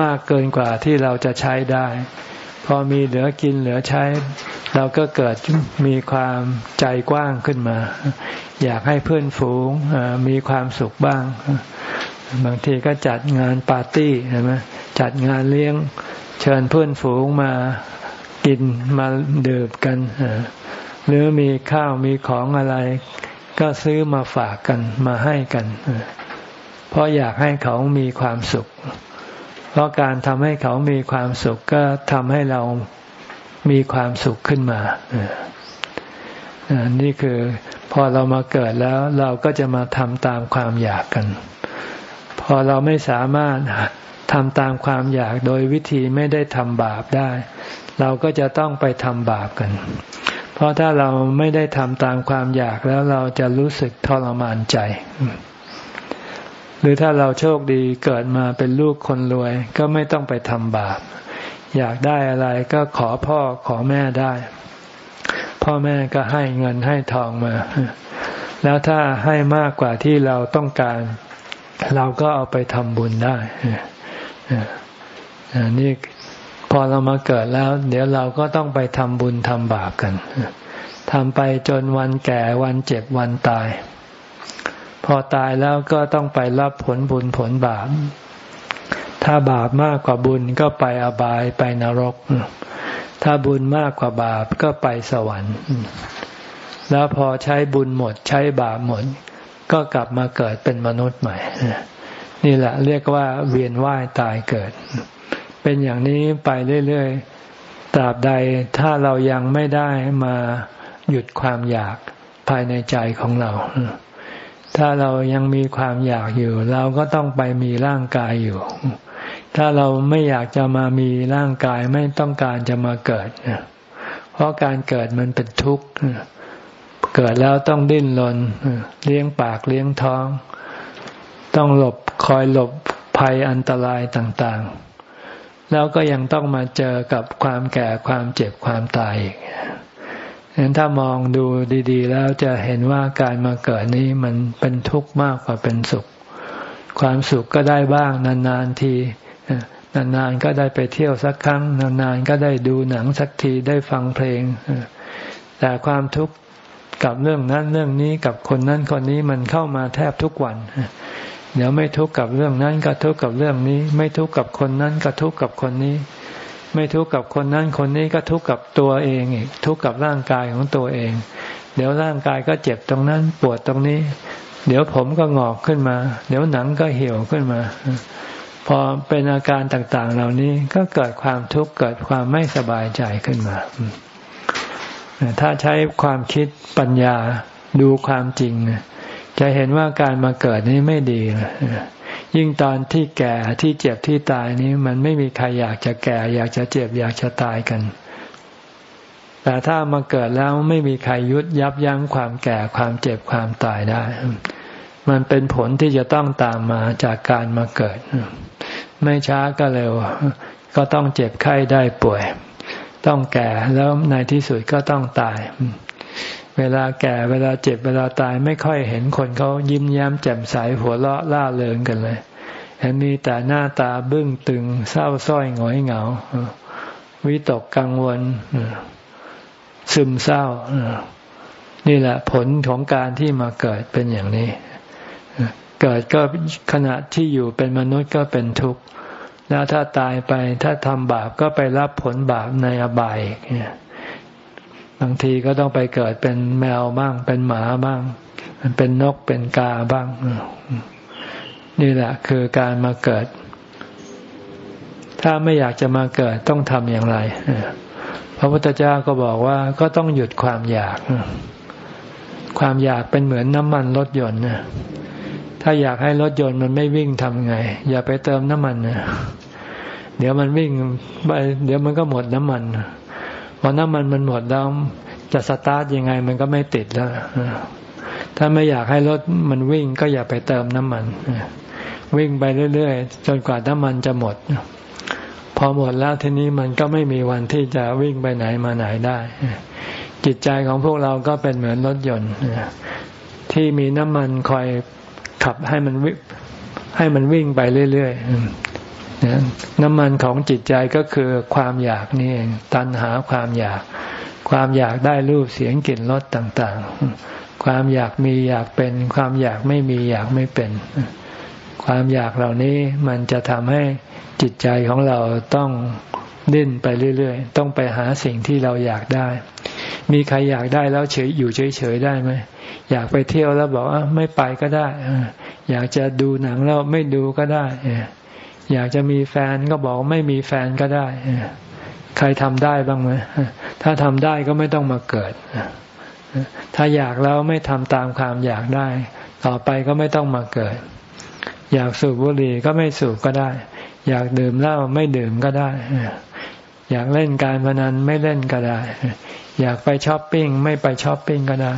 มากเกินกว่าที่เราจะใช้ได้ พอมีเหลือกินเหลือใช้ เราก็เกิดมีความใจกว้างขึ้นมา อยากให้เพื่อนฝูงมีความสุขบ้าง บางทีก็จัดงานปาร์ตี้ใช่ไหมจัดงานเลี้ยงเชิญเพื่อนฝูงมากินมาดื่มกันหรือมีข้าวมีของอะไร ก็ซื้อมาฝากกันมาให้กันเพราะอยากให้เขามีความสุข เพราะการทำให้เขามีความสุขก็ทำให้เรา มีความสุขขึ้นมานี่คือพอเรามาเกิดแล้วเราก็จะมาทำตามความอยากกัน พอเราไม่สามารถทำตามความอยากโดยวิธีไม่ได้ทำบาปได้ เราก็จะต้องไปทำบาปกัน เพราะถ้าเราไม่ได้ทำตามความอยากแล้วเราจะรู้สึกทรมานใจ หรือถ้าเราโชคดีเกิดมาเป็นลูกคนรวย ก็ไม่ต้องไปทำบาป อยากได้อะไรก็ขอพ่อขอแม่ได้ พ่อแม่ก็ให้เงินให้ทองมา แล้วถ้าให้มากกว่าที่เราต้องการ เราก็เอาไปทำบุญได้นี่พอเรามาเกิดแล้ว เดี๋ยวเราก็ต้องไปทำบุญทำบาปกันทำไปจนวันแก่วันเจ็บวันตาย พอตายแล้วก็ต้องไปรับผลบุญผลบาป ถ้าบาปมากกว่าบุญก็ไปอบายไปนรก ถ้าบุญมากกว่าบาปก็ไปสวรรค์ แล้วพอใช้บุญหมดใช้บาปหมด ก็กลับมาเกิดเป็นมนุษย์ใหม่ นี่แหละเรียกว่าเวียนว่ายตายเกิด เป็นอย่างนี้ไปเรื่อยๆ ตราบใดถ้าเรายังไม่ได้มาหยุดความอยากภายในใจของเรา ถ้าเรายังมีความอยากอยู่ เราก็ต้องไปมีร่างกายอยู่ ถ้าเราไม่อยากจะมามีร่างกายไม่ต้องการจะมาเกิด เพราะการเกิดมันเป็นทุกข์ เกิดแล้วต้องดิ้นรนเลี้ยงปากเลี้ยงท้อง ต้องหลบคอยหลบภัยอันตรายต่างๆ แล้วก็ยังต้องมาเจอกับความแก่ความเจ็บความตายอีกฉะนั้นถ้ามองดูดีๆ แล้วจะเห็นว่าการมาเกิดนี้มันเป็นทุกข์มากกว่าเป็นสุข ความสุขก็ได้บ้างนานๆที นานๆก็ได้ไปเที่ยวสักครั้ง นานๆก็ได้ดูหนังสักทีได้ฟังเพลง แต่ความทุกข์กับเรื่องนั้นเรื่องนี้กับคนนั้นคนนี้มันเข้ามาแทบทุกวันเดี๋ยวไม่ทุกข์กับเรื่องนั้นก็ทุกข์กับเรื่องนี้ ไม่ทุกข์กับคนนั้นก็ทุกข์กับคนนี้ ไม่ทุกข์กับคนนั้นคนนี้ก็ทุกข์กับตัวเองอีกทุกข์กับร่างกายของตัวเอง เดี๋ยวร่างกายก็เจ็บตรงนั้นปวดตรงนี้ เดี๋ยวผมก็งอกขึ้นมา เดี๋ยวหนังก็เหี่ยวขึ้นมา พอเป็นอาการต่างๆ เหล่านี้ก็เกิดความทุกข์เกิดความไม่สบายใจขึ้นมา ถ้าใช้ความคิดปัญญาดูความจริง จะเห็นว่าการมาเกิดนี้ไม่ดียิ่งตอนที่แก่ที่เจ็บที่ตายนี้ มันไม่มีใครอยากจะแก่ อยากจะเจ็บอยากจะตายกัน แต่ถ้ามาเกิดแล้วไม่มีใครยุดยับยั้งความแก่ความเจ็บความตายได้ มันเป็นผลที่จะต้องตามมาจากการมาเกิด ไม่ช้าก็เร็ว ก็ต้องเจ็บไข้ได้ป่วย ต้องแก่แล้วในที่สุดก็ต้องตาย เวลาแก่เวลาเจ็บเวลาตายไม่ค่อยเห็นคนเขายิ้มแย้มแจ่มใสหัวเราะล่าเริงกันเลยเห็นมีแต่หน้าตาบึ้งตึง เศร้าส้อยหงอยเหงาวิตกกังวลซึมเศร้านี่แหละผลของการที่มาเกิดเป็นอย่างนี้ เกิดก็ขณะที่อยู่เป็นมนุษย์ก็เป็นทุกข์ แล้วถ้าตายไปถ้าทำบาปก็ไปรับผลบาปในอบายเนี่ยบางทีก็ต้องไปเกิดเป็นแมวบ้าง เป็นหมาบ้าง เป็นนกเป็นกาบ้าง นี่แหละคือการมาเกิด ถ้าไม่อยากจะมาเกิดต้องทำอย่างไรพระพุทธเจ้าก็บอกว่าก็ต้องหยุดความอยาก ความอยากเป็นเหมือนน้ำมันรถยนต์นะ ถ้าอยากให้รถยนต์มันไม่วิ่งทำไง อย่าไปเติมน้ำมันนะเดี๋ยวมันวิ่งไปเดี๋ยวมันก็หมดน้ำมันพอน้ำมันมันหมดแล้วจะสตาร์ทยังไงมันก็ไม่ติดแล้วถ้าไม่อยากให้รถมันวิ่งก็อย่าไปเติมน้ำมันวิ่งไปเรื่อยๆ จนกว่าน้ำมันจะหมด พอหมดแล้วทีนี้มันก็ไม่มีวันที่จะวิ่งไปไหนมาไหนได้ จิตใจของพวกเราก็เป็นเหมือนรถยนต์ที่มีน้ำมันคอย ขับให้มันวิให้มันวิ่งไปเรื่อยๆน้ำมันของจิตใจก็คือความอยากนี่เองตัณหาความอยาก ความอยากได้รูปเสียงกลิ่นรสต่างๆ ความอยากมีอยากเป็น ความอยากไม่มีอยากไม่เป็น ความอยากเหล่านี้มันจะทำให้จิตใจของเราต้องดิ้นไปเรื่อยๆ ต้องไปหาสิ่งที่เราอยากได้ มีใครอยากได้แล้วเฉยอยู่เฉยๆได้ไหมอยากไปเที่ยวแล้วบอกว่าไม่ไปก็ได้ อยากจะดูหนังแล้วไม่ดูก็ได้ อยากจะมีแฟนก็บอกไม่มีแฟนก็ได้ ใครทำได้บ้างไหมถ้าทำได้ก็ไม่ต้องมาเกิด ถ้าอยากแล้วไม่ทำตามความอยากได้ ต่อไปก็ไม่ต้องมาเกิด อยากสูบบุหรี่ก็ไม่สูบก็ได้ อยากดื่มเหล้าไม่ดื่มก็ได้ อยากเล่นการพนันไม่เล่นก็ได้ อยากไปช้อปปิ้งไม่ไปช้อปปิ้งก็ได้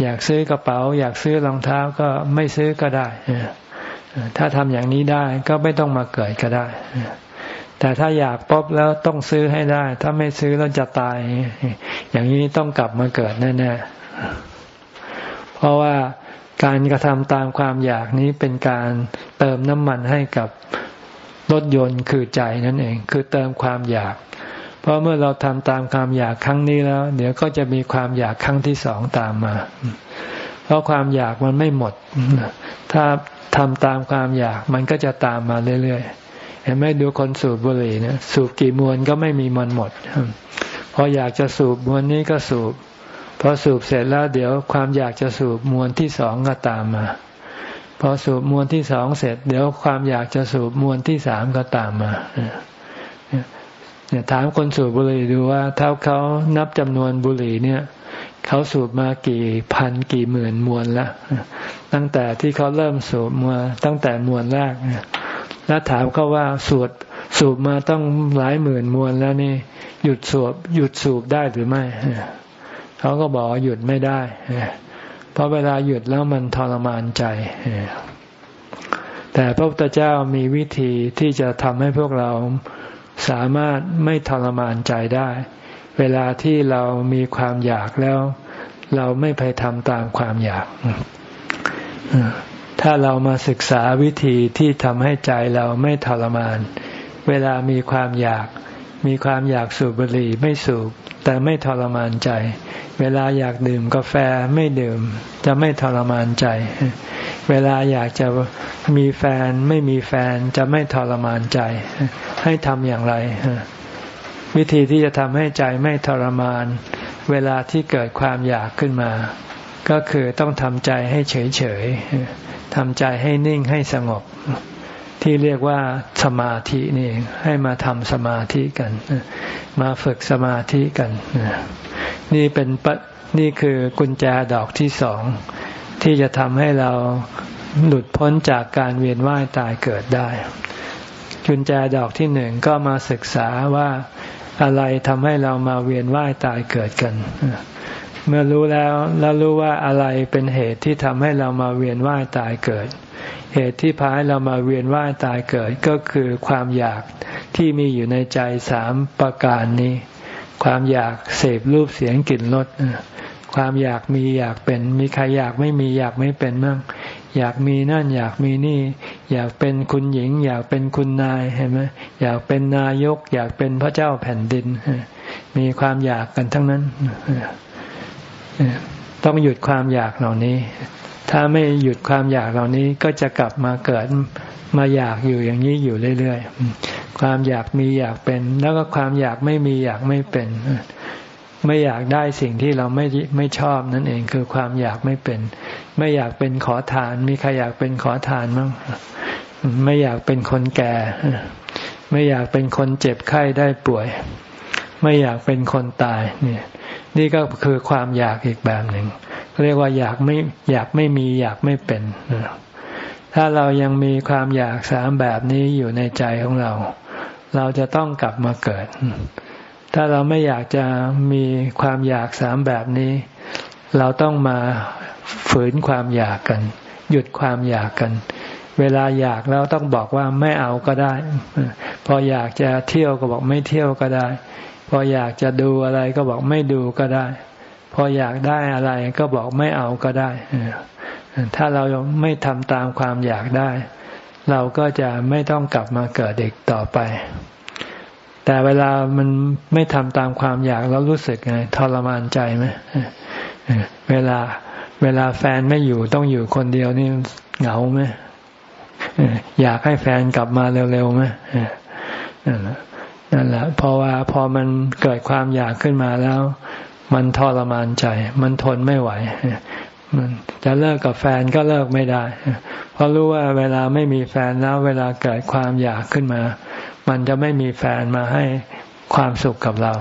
อยากซื้อกระเป๋า อยากซื้อรองเท้าก็ไม่ซื้อก็ได้ ถ้าทำอย่างนี้ได้ก็ไม่ต้องมาเกิดก็ได้ แต่ถ้าอยากป๊บแล้วต้องซื้อให้ได้ ถ้าไม่ซื้อแล้วจะตาย อย่างนี้ต้องกลับมาเกิดแน่ๆ เพราะว่าการกระทำตามความอยากนี้เป็นการเติมน้ำมันให้กับรถยนต์คือใจนั่นเอง คือเติมความอยาก เพราะเมื่อเราทำตามความอยากครั้งนี้แล้ว เดี๋ยวก็จะมีความอยากครั้งที่สองตามมา เพราะความอยากมันไม่หมด ถ้าทำตามความอยากมันก็จะตามมาเรื่อยๆเห็นไหมดูคนสูบบุหรี่เนี่ยสูบกี่มวนก็ไม่มีมันหมดพออยากจะสูบมวนนี้ก็สูบพอสูบเสร็จแล้วเดี๋ยวความอยากจะสูบมวนที่สองก็ตามมาพอสูบมวลที่สองเสร็จ เดี๋ยวความอยากจะสูบมวลที่สามก็ตามมา เนี่ยถามคนสูบบุหรี่ดูว่าถ้าเขานับจำนวนบุหรี่เนี่ยเขาสูบมากี่พันกี่หมื่นมวลแล้วตั้งแต่ที่เขาเริ่มสูบมาตั้งแต่มวลแรกแล้วถามเขาว่าสูบสูบมาต้องหลายหมื่นมวลแล้วนี่ หยุดสูบหยุดสูบได้หรือไม่เขาก็บอกหยุดไม่ได้เพราะเวลาหยุดแล้วมันทรมานใจแต่พระพุทธเจ้ามีวิธีที่จะทำให้พวกเรา สามารถไม่ทรมานใจได้ เวลาที่เรามีความอยากแล้ว เราไม่ไปทำตามความอยาก ถ้าเรามาศึกษาวิธีที่ทำให้ใจเราไม่ทรมาน เวลามีความอยาก มีความอยากสูบบุหรี่ไม่สูบแต่ไม่ทรมานใจ เวลาอยากดื่มกาแฟไม่ดื่ม จะไม่ทรมานใจ เวลาอยากจะมีแฟนไม่มีแฟนจะไม่ทรมานใจ ให้ทำอย่างไร วิธีที่จะทำให้ใจไม่ทรมาน เวลาที่เกิดความอยากขึ้นมา ก็คือต้องทำใจให้เฉยเฉยทำใจให้นิ่งให้สงบ ที่เรียกว่าสมาธินี่ให้มาทำสมาธิกัน มาฝึกสมาธิกัน นี่เป็นนี่คือกุญแจดอกที่สอง ที่จะทำให้เราหลุดพ้นจากการเวียนว่ายตายเกิดได้ กุญแจดอกที่หนึ่งก็มาศึกษาว่าอะไรทำให้เรามาเวียนว่ายตายเกิดกัน เมื่อรู้แล้วแล้วรู้ว่าอะไรเป็นเหตุที่ทำให้เรามาเวียนว่ายตายเกิด เหตุที่พาให้เรามาเวียนว่ายตายเกิดก็คือความอยากที่มีอยู่ในใจสามประการนี้ ความอยากเสพรูปเสียงกลิ่นรส ความอยากมีอยากเป็น มีใครอยากไม่มีอยากไม่เป็นบ้างอยากมีนั่นอยากมีนี่ อยากเป็นคุณหญิง อยากเป็นคุณนายเห็นไหมอยากเป็นนายก อยากเป็นพระเจ้าแผ่นดิน มีความอยากกันทั้งนั้น ต้องหยุดความอยากเหล่านี้ ถ้าไม่หยุดความอยากเหล่านี้ก็จะกลับมาเกิดมาอยากอยู่อย่างนี้อยู่เรื่อยๆความอยากมีอยากเป็น แล้วก็ความอยากไม่มีอยากไม่เป็น ไม่อยากได้สิ่งที่เราไม่ไม่ชอบนั่นเองคือความอยากไม่เป็น ไม่อยากเป็นขอทาน มีใครอยากเป็นขอทานมั้งไม่อยากเป็นคนแก่ ไม่อยากเป็นคนเจ็บไข้ได้ป่วย ไม่อยากเป็นคนตายเนี่ย นี่ก็คือความอยากอีกแบบหนึ่งเรียกว่าอยากไม่อยากไม่มีอยากไม่เป็นถ้าเรายังมีความอยากสามแบบนี้อยู่ในใจของเรา เราจะต้องกลับมาเกิด ถ้าเราไม่อยากจะมีความอยากสามแบบนี้ เราต้องมาฝืนความอยากกัน หยุดความอยากกัน เวลาอยากแล้วต้องบอกว่าไม่เอาก็ได้ พออยากจะเที่ยวก็บอกไม่เที่ยวก็ได้ พออยากจะดูอะไรก็บอกไม่ดูก็ได้ พออยากได้อะไรก็บอกไม่เอาก็ได้ ถ้าเราไม่ทำตามความอยากได้ เราก็จะไม่ต้องกลับมาเกิดเด็กต่อไป แต่เวลามันไม่ทำตามความอยากแล้วรู้สึกไงทรมานใจไหมเวลาเวลาแฟนไม่อยู่ต้องอยู่คนเดียวนี่เหงาไหมอยากให้แฟนกลับมาเร็วๆไหมนั่นแหละนั่นแหละเพราะว่าพอมันเกิดความอยากขึ้นมาแล้ว มันทรมานใจ มันทนไม่ไหวมันจะเลิกกับแฟนก็เลิกไม่ได้ เพราะรู้ว่าเวลาไม่มีแฟนแล้ว เวลาเกิดความอยากขึ้นมา มันจะไม่มีแฟนมาให้ความสุขกับเรา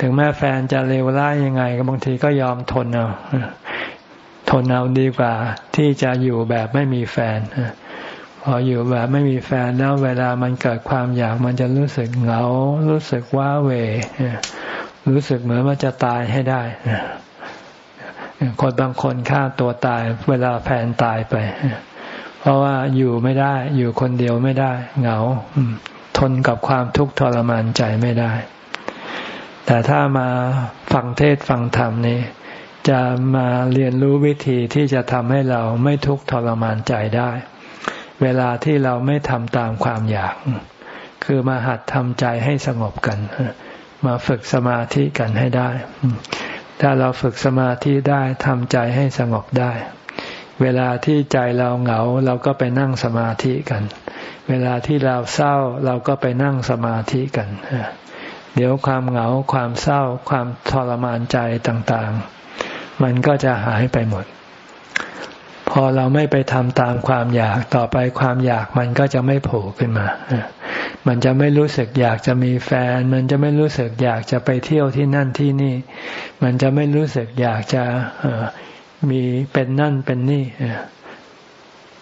ถึงแม้แฟนจะเลวร้ายยังไง ก็บางทีก็ยอมทนเอา ทนเอาดีกว่า ที่จะอยู่แบบไม่มีแฟน พออยู่แบบไม่มีแฟนแล้วเวลามันเกิดความอยากมันจะรู้สึกเหงา รู้สึกว้าเว รู้สึกเหมือนว่าจะตายให้ได้ คนบางคนฆ่าตัวตาย เวลาแฟนตายไป เพราะว่าอยู่ไม่ได้ อยู่คนเดียวไม่ได้ เหงา ทนกับความทุกข์ทรมานใจไม่ได้ แต่ถ้ามาฟังเทศฟังธรรมนี้ จะมาเรียนรู้วิธีที่จะทำให้เราไม่ทุกข์ทรมานใจได้ เวลาที่เราไม่ทำตามความอยาก คือมาหัดทำใจให้สงบกัน มาฝึกสมาธิกันให้ได้ ถ้าเราฝึกสมาธิได้ทำใจให้สงบได้ เวลาที่ใจเราเหงาเราก็ไปนั่งสมาธิกัน เวลาที่เราเศร้าเราก็ไปนั่งสมาธิกัน เดี๋ยวความเหงาความเศร้าความทรมานใจต่างๆ มันก็จะหายไปหมด พอเราไม่ไปทำตามความอยากต่อไปความอยากมันก็จะไม่โผล่ขึ้นมา มันจะไม่รู้สึกอยากจะมีแฟน มันจะไม่รู้สึกอยากจะไปเที่ยวที่นั่นที่นี่ มันจะไม่รู้สึกอยากจะมีเป็นนั่นเป็นนี่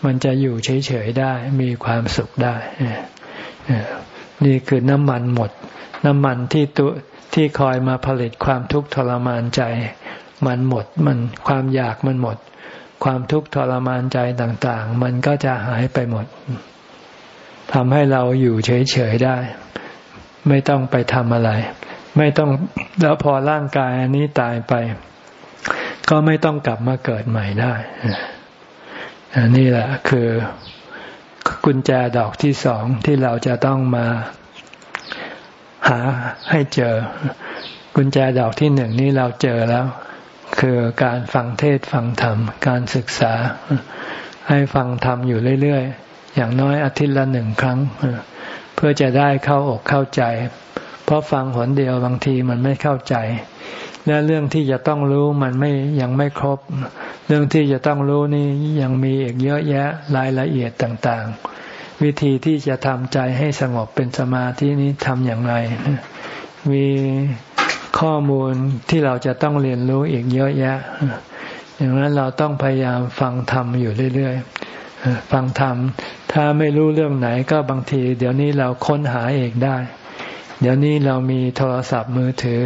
มันจะอยู่เฉยๆได้ มีความสุขได้นี่คือน้ำมันหมด น้ำมันที่ตัวที่คอยมาผลิตความทุกข์ทรมานใจ มันหมดมันความอยากมันหมด ความทุกข์ทรมานใจต่างๆ มันก็จะหายไปหมดทำให้เราอยู่เฉยๆได้ ไม่ต้องไปทำอะไร ไม่ต้องแล้วพอร่างกายอันนี้ตายไป ก็ไม่ต้องกลับมาเกิดใหม่ได้ นี่แหละคือกุญแจดอกที่สองที่เราจะต้องมาหาให้เจอ กุญแจดอกที่หนึ่งนี่เราเจอแล้ว คือการฟังเทศฟังธรรม การศึกษา ให้ฟังธรรมอยู่เรื่อยๆ อย่างน้อยอาทิตย์ละหนึ่งครั้ง เพื่อจะได้เข้าอกเข้าใจ เพราะฟังหนเดียวบางทีมันไม่เข้าใจ และเรื่องที่จะต้องรู้มันไม่ยังไม่ครบ เรื่องที่จะต้องรู้นี่ยังมีอีกเยอะแยะรายละเอียดต่างๆ วิธีที่จะทำใจให้สงบเป็นสมาธินี้ทำอย่างไร มีข้อมูลที่เราจะต้องเรียนรู้อีกเยอะแยะอย่างนั้นเราต้องพยายามฟังธรรมอยู่เรื่อยๆ ฟังธรรม ถ้าไม่รู้เรื่องไหนก็บางที เดี๋ยวนี้เราค้นหาเองได้ เดี๋ยวนี้เรามีโทรศัพท์มือถือ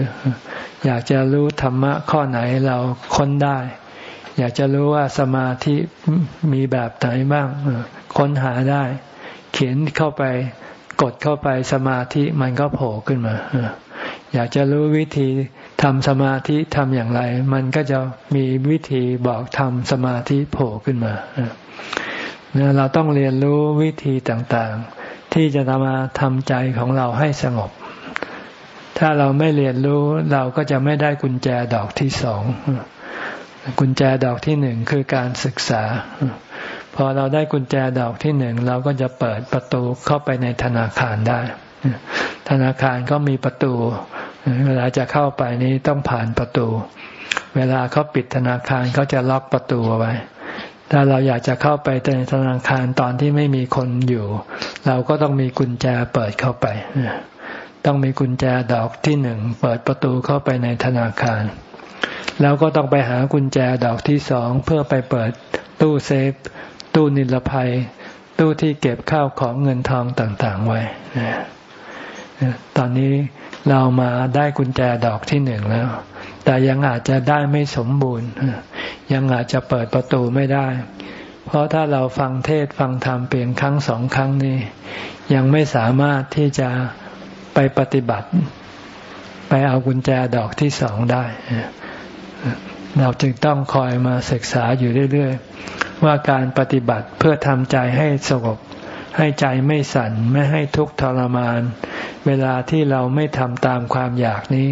อยากจะรู้ธรรมะข้อไหนเราค้นได้ อยากจะรู้ว่าสมาธิมีแบบไหนบ้างค้นหาได้ เขียนเข้าไปกดเข้าไปสมาธิมันก็โผล่ขึ้นมาอยากจะรู้วิธีทำสมาธิทำอย่างไร มันก็จะมีวิธีบอกทำสมาธิโผล่ขึ้นมาเราต้องเรียนรู้วิธีต่างๆ ที่จะทำมาทำใจของเราให้สงบ ถ้าเราไม่เรียนรู้เราก็จะไม่ได้กุญแจดอกที่สองกุญแจดอกที่หนึ่งคือการศึกษา พอเราได้กุญแจดอกที่หนึ่งเราก็จะเปิดประตูเข้าไปในธนาคารได้ ธนาคารก็มีประตู เวลาจะเข้าไปนี้ต้องผ่านประตู เวลาเขาปิดธนาคารเขาจะล็อกประตูเอาไว้ ถ้าเราอยากจะเข้าไปในธนาคารตอนที่ไม่มีคนอยู่ เราก็ต้องมีกุญแจเปิดเข้าไป ต้องมีกุญแจดอกที่หนึ่งเปิดประตูเข้าไปในธนาคาร แล้วก็ต้องไปหากุญแจดอกที่สองเพื่อไปเปิดตู้เซฟ ตู้นิรภัย ตู้ที่เก็บข้าวของเงินทองต่างๆไว้ตอนนี้เรามาได้กุญแจดอกที่หนึ่งแล้ว แต่ยังอาจจะได้ไม่สมบูรณ์ ยังอาจจะเปิดประตูไม่ได้ เพราะถ้าเราฟังเทศฟังธรรมเปลี่ยนครั้งสองครั้งนี้ ยังไม่สามารถที่จะ ไปปฏิบัติ ไปเอากุญแจดอกที่สองได้เราจึงต้องคอยมาศึกษาอยู่เรื่อยๆ ว่าการปฏิบัติเพื่อทำใจให้สงบ ให้ใจไม่สั่นไม่ให้ทุกข์ทรมาน เวลาที่เราไม่ทำตามความอยากนี้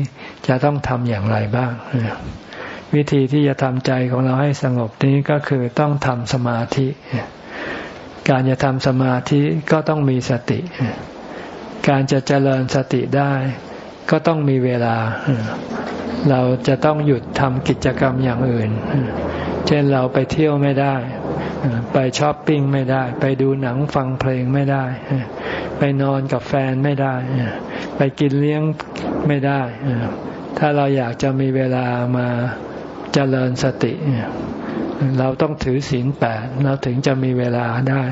จะต้องทำอย่างไรบ้าง วิธีที่จะทำใจของเราให้สงบนี้ก็คือต้องทำสมาธิ การจะทำสมาธิก็ต้องมีสติ การจะเจริญสติได้ ก็ต้องมีเวลา เราจะต้องหยุดทำกิจกรรมอย่างอื่น เช่นเราไปเที่ยวไม่ได้ ไปช้อปปิ้งไม่ได้ ไปดูหนังฟังเพลงไม่ได้ ไปนอนกับแฟนไม่ได้ ไปกินเลี้ยงไม่ได้ ถ้าเราอยากจะมีเวลามาเจริญสติ เราต้องถือศีลแปดเราถึงจะมีเวลาได้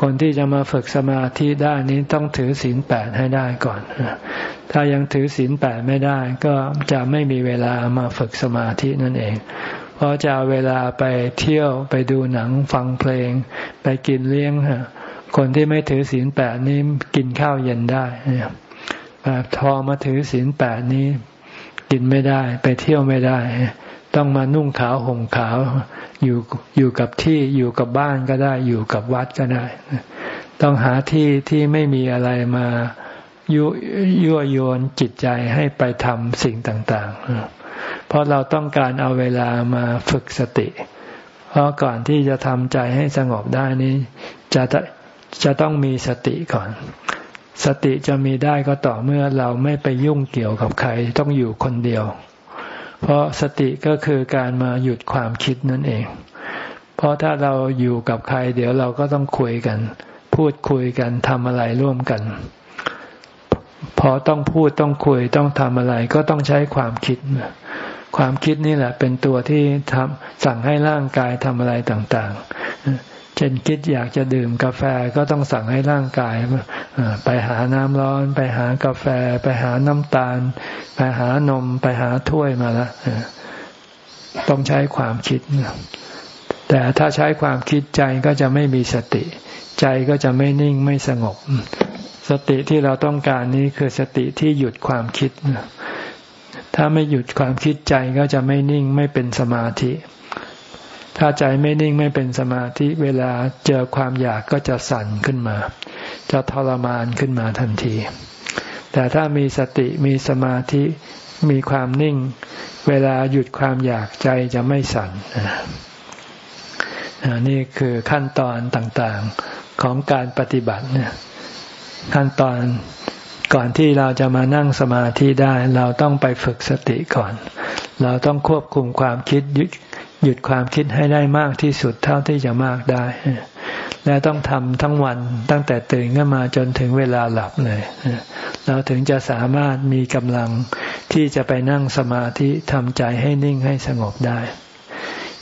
คนที่จะมาฝึกสมาธิได้นี้ต้องถือศีลแปดให้ได้ก่อน ถ้ายังถือศีลแปดไม่ได้ก็จะไม่มีเวลามาฝึกสมาธินั่นเอง เพราะจะเอาเวลาไปเที่ยวไปดูหนังฟังเพลง ไปกินเลี้ยง คนที่ไม่ถือศีลแปดนี้กินข้าวเย็นได้แบบทอมาถือศีลแปดนี้กินไม่ได้ ไปเที่ยวไม่ได้ ต้องมานุ่งขาวห่มขาว อยู่อยู่กับที่อยู่กับบ้านก็ได้อยู่กับวัดก็ได้ ต้องหาที่ที่ไม่มีอะไรมายุยั่วยวนจิตใจให้ไปทำสิ่งต่าง ๆ เพราะเราต้องการเอาเวลามาฝึกสติ เพราะก่อนที่จะทำใจให้สงบได้นี้จะจะต้องมีสติก่อน สติจะมีได้ก็ต่อเมื่อเราไม่ไปยุ่งเกี่ยวกับใคร ต้องอยู่คนเดียว เพราะสติก็คือการมาหยุดความคิดนั่นเอง เพราะถ้าเราอยู่กับใคร เดี๋ยวเราก็ต้องคุยกัน พูดคุยกันทำอะไรร่วมกัน พอต้องพูดต้องคุยต้องทำอะไรก็ต้องใช้ความคิด ความคิดนี่แหละ เป็นตัวที่ทำสั่งให้ร่างกายทำอะไรต่าง ๆ ช่นคิดอยากจะดื่มกาแฟก็ต้องสั่งให้ร่างกายไปหาน้ำร้อน ไปหากาแฟ ไปหาน้ำตาล ไปหานม ไปหาถ้วยมาละต้องใช้ความคิด แต่ถ้าใช้ความคิดใจก็จะไม่มีสติ ใจก็จะไม่นิ่งไม่สงบ สติที่เราต้องการนี้คือสติที่หยุดความคิด ถ้าไม่หยุดความคิดใจก็จะไม่นิ่งไม่เป็นสมาธิ ถ้าใจไม่นิ่งไม่เป็นสมาธิเวลาเจอความอยากก็จะสั่นขึ้นมา จะทรมานขึ้นมาทันที แต่ถ้ามีสติมีสมาธิมีความนิ่ง เวลาหยุดความอยากใจจะไม่สั่นนี่คือขั้นตอนต่างๆของการปฏิบัติเนี่ยขั้นตอนก่อนที่เราจะมานั่งสมาธิได้ เราต้องไปฝึกสติก่อน เราต้องควบคุมความคิดยุด หยุดความคิดให้ได้มากที่สุดเท่าที่จะมากได้ และต้องทำทั้งวันตั้งแต่ตื่นขึ้นมาจนถึงเวลาหลับเลยเราถึงจะสามารถมีกำลังที่จะไปนั่งสมาธิทำใจให้นิ่งให้สงบได้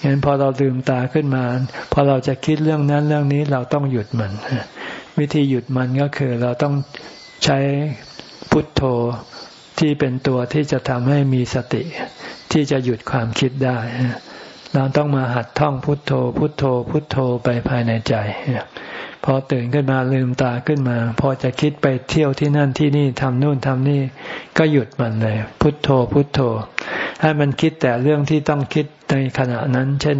งั้นพอเราลืมตาขึ้นมา พอเราจะคิดเรื่องนั้นเรื่องนี้เราต้องหยุดมัน วิธีหยุดมันก็คือเราต้องใช้พุทโธที่เป็นตัวที่จะทำให้มีสติ ที่จะหยุดความคิดได้ เราต้องมาหัดท่องพุทโธ พุทโธ พุทโธไปภายในใจ พอตื่นขึ้นมาลืมตาขึ้นมา พอจะคิดไปเที่ยวที่นั่นที่นี่ทำนู่นทำนี่ ก็หยุดมันเลย พุทโธ พุทโธ ให้มันคิดแต่เรื่องที่ต้องคิดในขณะนั้น เช่น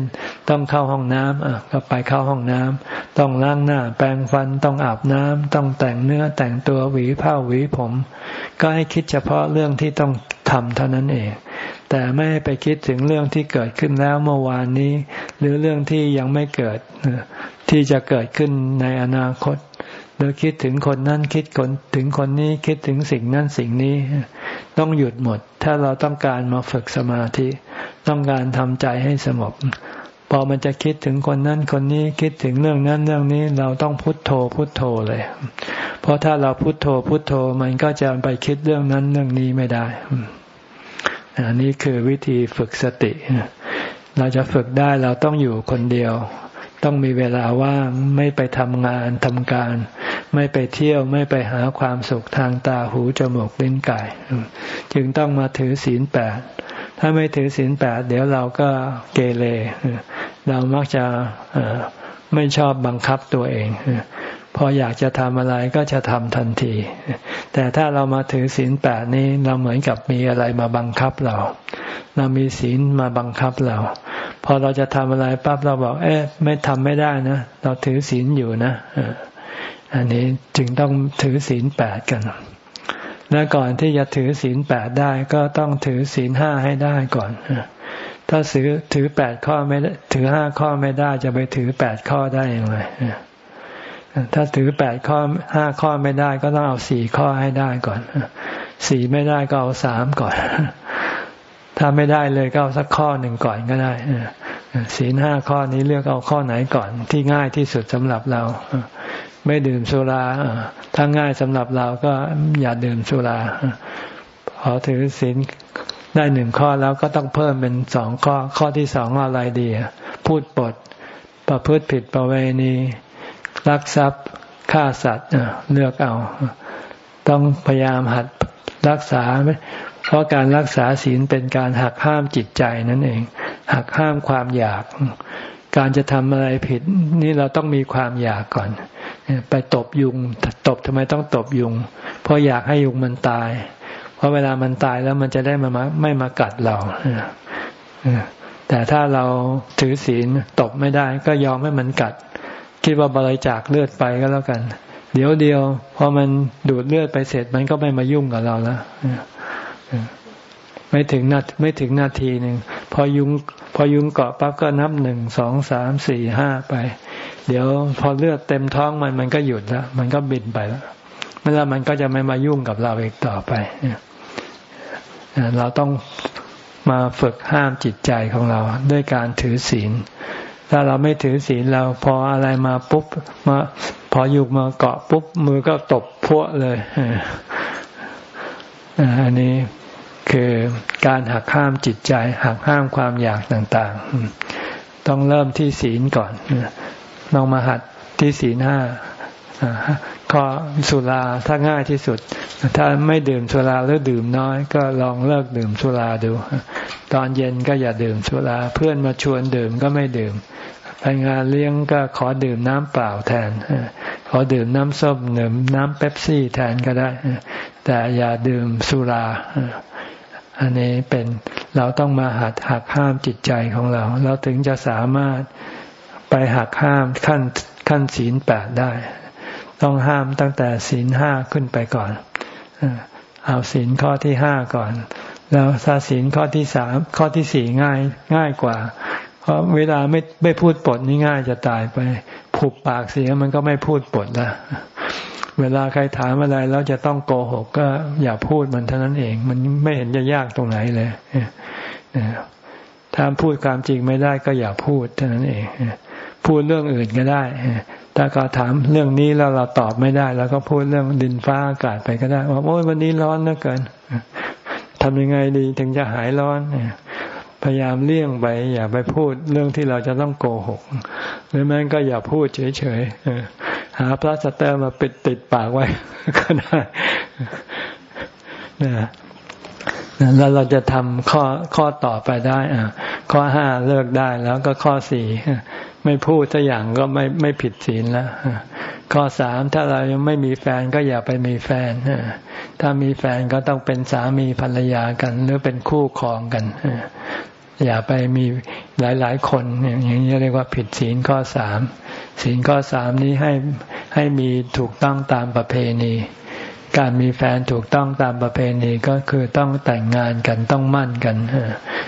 ต้องเข้าห้องน้ำอะก็ไปเข้าห้องน้ำต้องล้างหน้า แปรงฟันต้องอาบน้ำต้องแต่งเนื้อแต่งตัวหวีผ้าหวีผม ก็ให้คิดเฉพาะเรื่องที่ต้องทำเท่านั้นเอง แต่ไม่ไปคิดถึงเรื่องที่เกิดขึ้นแล้วเมื่อวานนี้ หรือเรื่องที่ยังไม่เกิดที่จะเกิดขึ้นในอนาคตหรือคิดถึงคนนั้นคิดคนถึงคนนี้คิดถึงสิ่งนั้นสิ่งนี้ ต้องหยุดหมด ถ้าเราต้องการมาฝึกสมาธิ ต้องการทำใจให้สงบพอมันจะคิดถึงคนนั้นคนนี้คิดถึงเรื่องนั้นเรื่องนี้เราต้องพุโทโธพุโทโธเลย เพราะถ้าเราพุโทโธพุโทโธมันก็จะไปคิดเรื่องนั้นเรื่องนี้ไม่ได้ อันนี้คือวิธีฝึกสติ เราจะฝึกได้เราต้องอยู่คนเดียว ต้องมีเวลาว่างไม่ไปทำงานทำการ ไม่ไปเที่ยวไม่ไปหาความสุขทางตาหูจมูกลิ้นกาย จึงต้องมาถือศีลแปดถ้าไม่ถือศีลแปดเดี๋ยวเราก็เกเรเรามักจะไม่ชอบบังคับตัวเอง พออยากจะทำอะไรก็จะทำทันที แต่ถ้าเรามาถือศีลแปดนี้เราเหมือนกับมีอะไรมาบังคับเรา เรามีศีลมาบังคับเรา พอเราจะทำอะไรปั๊บเราบอก เอ๊ะไม่ทำไม่ได้นะ เราถือศีลอยู่นะอันนี้จึงต้องถือศีลแปดกัน และก่อนที่จะถือศีลแปดได้ก็ต้องถือศีลห้าให้ได้ก่อนถ้าถือถือแปดข้อไม่ถือห้าข้อไม่ได้จะไปถือแปดข้อได้อย่างไร ถ้าถือแปดข้อห้าข้อไม่ได้ก็ต้องเอาสี่ข้อให้ได้ก่อนสี่ไม่ได้ก็เอาสามก่อน ถ้าไม่ได้เลยก็เอาสักข้อหนึ่งก่อนก็ได้ศีลห้าข้อนี้เลือกเอาข้อไหนก่อน ที่ง่ายที่สุดสำหรับเราไม่ดื่มสุราถ้าง่ายสำหรับเราก็อย่าดื่มสุราพอถือศีลได้หนึ่งข้อแล้วก็ต้องเพิ่มเป็นสองข้อ ข้อที่สองอะไรดี พูดปด ประพฤติผิดประเวณี ลักทรัพย์ฆ่าสัตว์เลือกเอา ต้องพยายามหัดรักษา เพราะการรักษาศีลเป็นการหักห้ามจิตใจนั่นเอง หักห้ามความอยาก การจะทำอะไรผิด นี่เราต้องมีความอยากก่อน ไปตบยุง ตบทำไมต้องตบยุง เพราะอยากให้ยุงมันตาย เพราะเวลามันตายแล้วมันจะได้มาไม่มากัดเราแต่ถ้าเราถือศีลตบไม่ได้ก็ยอมให้มันกัด คิดว่าบริจาคเลือดไปก็แล้วกัน เดี๋ยวเดียวพอมันดูดเลือดไปเสร็จมันก็ไม่มายุ่งกับเราแล้วไม่ถึงนาไม่ถึงนาทีหนึ่งพอยุงพอยุงเกาะปั๊บก็นับหนึ่งสองสามสี่ห้าไป เดี๋ยวพอเลือดเต็มท้องมันมันก็หยุดแล้วมันก็บินไปแล้วแล้วมันก็จะไม่มายุ่งกับเราอีกต่อไปเราต้องมาฝึกห้ามจิตใจของเรา ด้วยการถือศีล ถ้าเราไม่ถือศีลเราพออะไรมาปุ๊บมาพอยุงมาเกาะปุ๊บมือก็ตบพวเลยอันนี้คือการหักห้ามจิตใจ หักห้ามความอยากต่างๆ ต้องเริ่มที่ศีลก่อนลองมาหัดที่ศีลห้า ข้อสุราถ้าง่ายที่สุด ถ้าไม่ดื่มสุราหรือดื่มน้อย ก็ลองเลิกดื่มสุราดู ตอนเย็นก็อย่าดื่มสุรา เพื่อนมาชวนดื่มก็ไม่ดื่มไปงานเลี้ยงก็ขอดื่มน้ำเปล่าแทน ขอดื่มน้ำส้มดื่มน้ำเป๊ปซี่แทนก็ได้ แต่อย่าดื่มสุรา อันนี้เป็นเราต้องมาหัดหักห้ามจิตใจของเรา เราถึงจะสามารถไปหักห้ามขั้นขั้นศีลแปดได้ ต้องห้ามตั้งแต่ศีลห้าขึ้นไปก่อนเอาศีลข้อที่ห้าก่อน แล้วถ้าศีลข้อที่สามข้อที่สี่ง่ายง่ายกว่า เพราะเวลาไม่ไม่พูดปดนี่ง่ายจะตายไปผูกปากเสียมันก็ไม่พูดปดละเวลาใครถามอะไรแล้วจะต้องโกหกก็อย่าพูดมันเท่านั้นเอง มันไม่เห็นจะยากตรงไหนเลยถ้าพูดความจริงไม่ได้ก็อย่าพูดเท่านั้นเองพูดเรื่องอื่นก็ได้ ถ้าเขาถามเรื่องนี้แล้วเราตอบไม่ได้ แล้วก็พูดเรื่องดินฟ้าอากาศไปก็ได้ว่าโอ้ยวันนี้ร้อนเหลือเกินทำยังไงดีถึงจะหายร้อนพยายามเลี่ยงไป อย่าไปพูดเรื่องที่เราจะต้องโกหก หรือแม้ก็อย่าพูดเฉยๆหาพลาสเตอร์มาปิดติดปากไว้ ก็ได้นะแล้วเราจะทำข้อข้อต่อไปได้อ่าข้อห้าเลิกได้แล้วก็ข้อสี่ ไม่พูดสักอย่างก็ไม่ไม่ผิดศีลแล้วข้อสามถ้าเรายังไม่มีแฟนก็อย่าไปมีแฟนถ้ามีแฟนก็ต้องเป็นสามีภรรยากัน หรือเป็นคู่ครองกันอย่าไปมีหลาย ๆ คนอย่างนี้เรียกว่าผิดศีลข้อสามศีลข้อสามนี้ให้ให้มีถูกต้องตามประเพณี การมีแฟนถูกต้องตามประเพณีก็คือต้องแต่งงานกันต้องมั่นกัน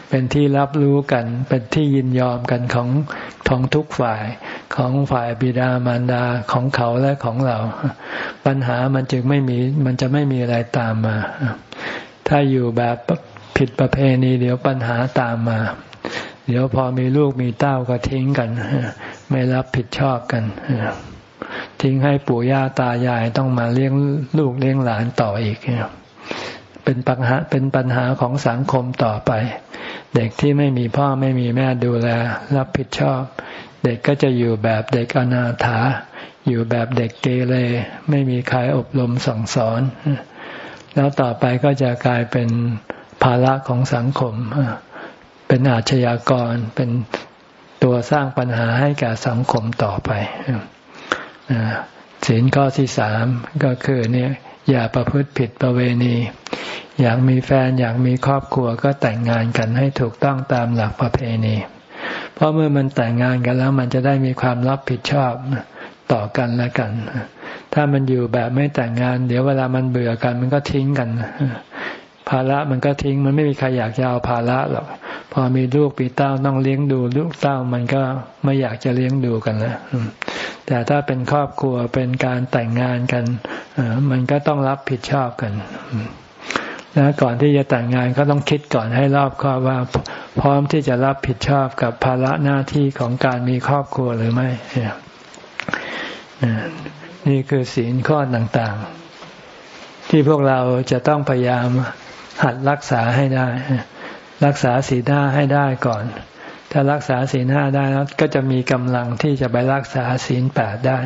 เป็นที่รับรู้กัน เป็นที่ยินยอมกันของของทุกฝ่ายของฝ่ายบิดามารดาของเขาและของเรา ปัญหามันจึงไม่มีมันจะไม่มีอะไรตามมา ถ้าอยู่แบบผิดประเพณีเดี๋ยวปัญหาตามมา เดี๋ยวพอมีลูกมีเต้าก็ทิ้งกัน ไม่รับผิดชอบกัน ทิ้งให้ปู่ย่าตายายต้องมาเลี้ยงลูกเลี้ยงหลานต่ออีกเป็นปัญหาเป็นปัญหาของสังคมต่อไป เด็กที่ไม่มีพ่อไม่มีแม่ดูแล รับผิดชอบ เด็กก็จะอยู่แบบเด็กอนาถา อยู่แบบเด็กเกเรไม่มีใครอบรมสั่งสอน แล้วต่อไปก็จะกลายเป็นภาระของสังคม เป็นอาชญากรเป็นตัวสร้างปัญหาให้แก่สังคมต่อไป ศีลข้อที่สามก็คือเนี่ยอย่าประพฤติผิดประเวณี อยากมีแฟนอยากมีครอบครัวก็แต่งงานกันให้ถูกต้องตามหลักประเพณี เพราะเมื่อมันแต่งงานกันแล้วมันจะได้มีความรับผิดชอบต่อกันและกัน ถ้ามันอยู่แบบไม่แต่งงาน เดี๋ยวเวลามันเบื่อกันมันก็ทิ้งกัน ภาระมันก็ทิ้ง มันไม่มีใครอยากจะเอาภาระหรอกพอมีลูกปีเต้าต้องเลี้ยงดูลูกเต้ามันก็ไม่อยากจะเลี้ยงดูกันแล้วแต่ถ้าเป็นครอบครัวเป็นการแต่งงานกันมันก็ต้องรับผิดชอบกันแล้วก่อนที่จะแต่งงานก็ต้องคิดก่อนให้รอบคอบว่า พร้อมที่จะรับผิดชอบกับภาระหน้าที่ของการมีครอบครัวหรือไม่นี่คือศีลข้อต่างๆ ที่พวกเราจะต้องพยายาม หัดรักษาให้ได้ รักษาศีลห้าให้ได้ก่อน ถ้ารักษาศีลห้าได้แล้วก็จะมีกำลังที่จะไปรักษาศีลแปดได้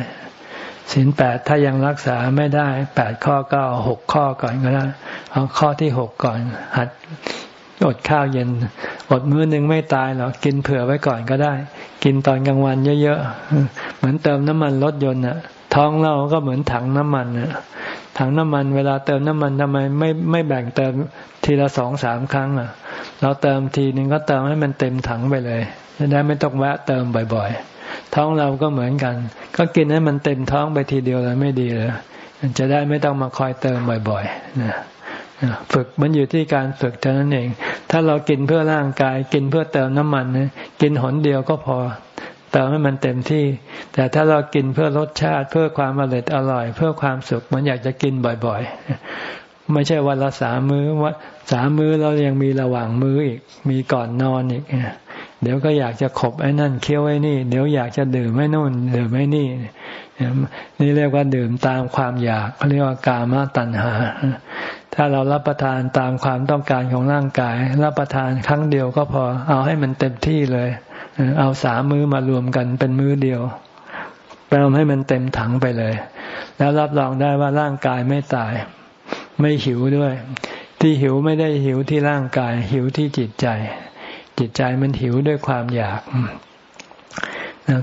ศีลแปดถ้ายังรักษาไม่ได้แปดข้อก็เอาหกข้อก่อนก็ได้เอาข้อที่หกก่อน หัดอดข้าวเย็น อดมื้อหนึ่งไม่ตายหรอกกินเผื่อไว้ก่อนก็ได้ กินตอนกลางวันเยอะๆเหมือนเติมน้ำมันรถยนต์อะท้องเราก็เหมือนถังน้ำมันอะ ถังน้ำมันเวลาเติมน้ำมันทำไมไม่ไม่แบ่งเติมทีละสองสามครั้งอะ เราเติมทีนึงก็เติมให้มันเต็มถังไปเลยจะได้ไม่ต้องแวะเติมบ่อยๆ ท้องเราก็เหมือนกัน ก็กินให้มันเต็มท้องไปทีเดียวเลยไม่ดีเลยจะได้ไม่ต้องมาคอยเติมบ่อยๆนะฝึกมันอยู่ที่การฝึกเท่านั้นเอง ถ้าเรากินเพื่อร่างกาย กินเพื่อเติมน้ำมันนะกินหนเดียวก็พอ ติมให้มันเต็มที่ แต่ถ้าเรากินเพื่อรสชาติเพื่อความอร่อยอร่อย เพื่อความสุขมันอยากจะกินบ่อยๆ ไม่ใช่วันละสามมื้อว่าสามมื้อเรายังมีระหว่างมื้ออีก มีก่อนนอนอีกเดี๋ยวก็อยากจะขบไอ้นั่นเคี้ยวไอ้นี่ เดี๋ยวอยากจะดื่มไอ้นู่นดื่มไอ้นี่นี่เรียกว่าดื่มตามความอยากเขาเรียกว่ากามตัณหา ถ้าเรารับประทานตามความต้องการของร่างกาย รับประทานครั้งเดียวก็พอ เอาให้มันเต็มที่เลย เอาสามมื้อมารวมกันเป็นมื้อเดียวไปทำให้มันเต็มถังไปเลย แล้วรับรองได้ว่าร่างกายไม่ตาย ไม่หิวด้วย ที่หิวไม่ได้หิวที่ร่างกาย หิวที่จิตใจ จิตใจมันหิวด้วยความอยาก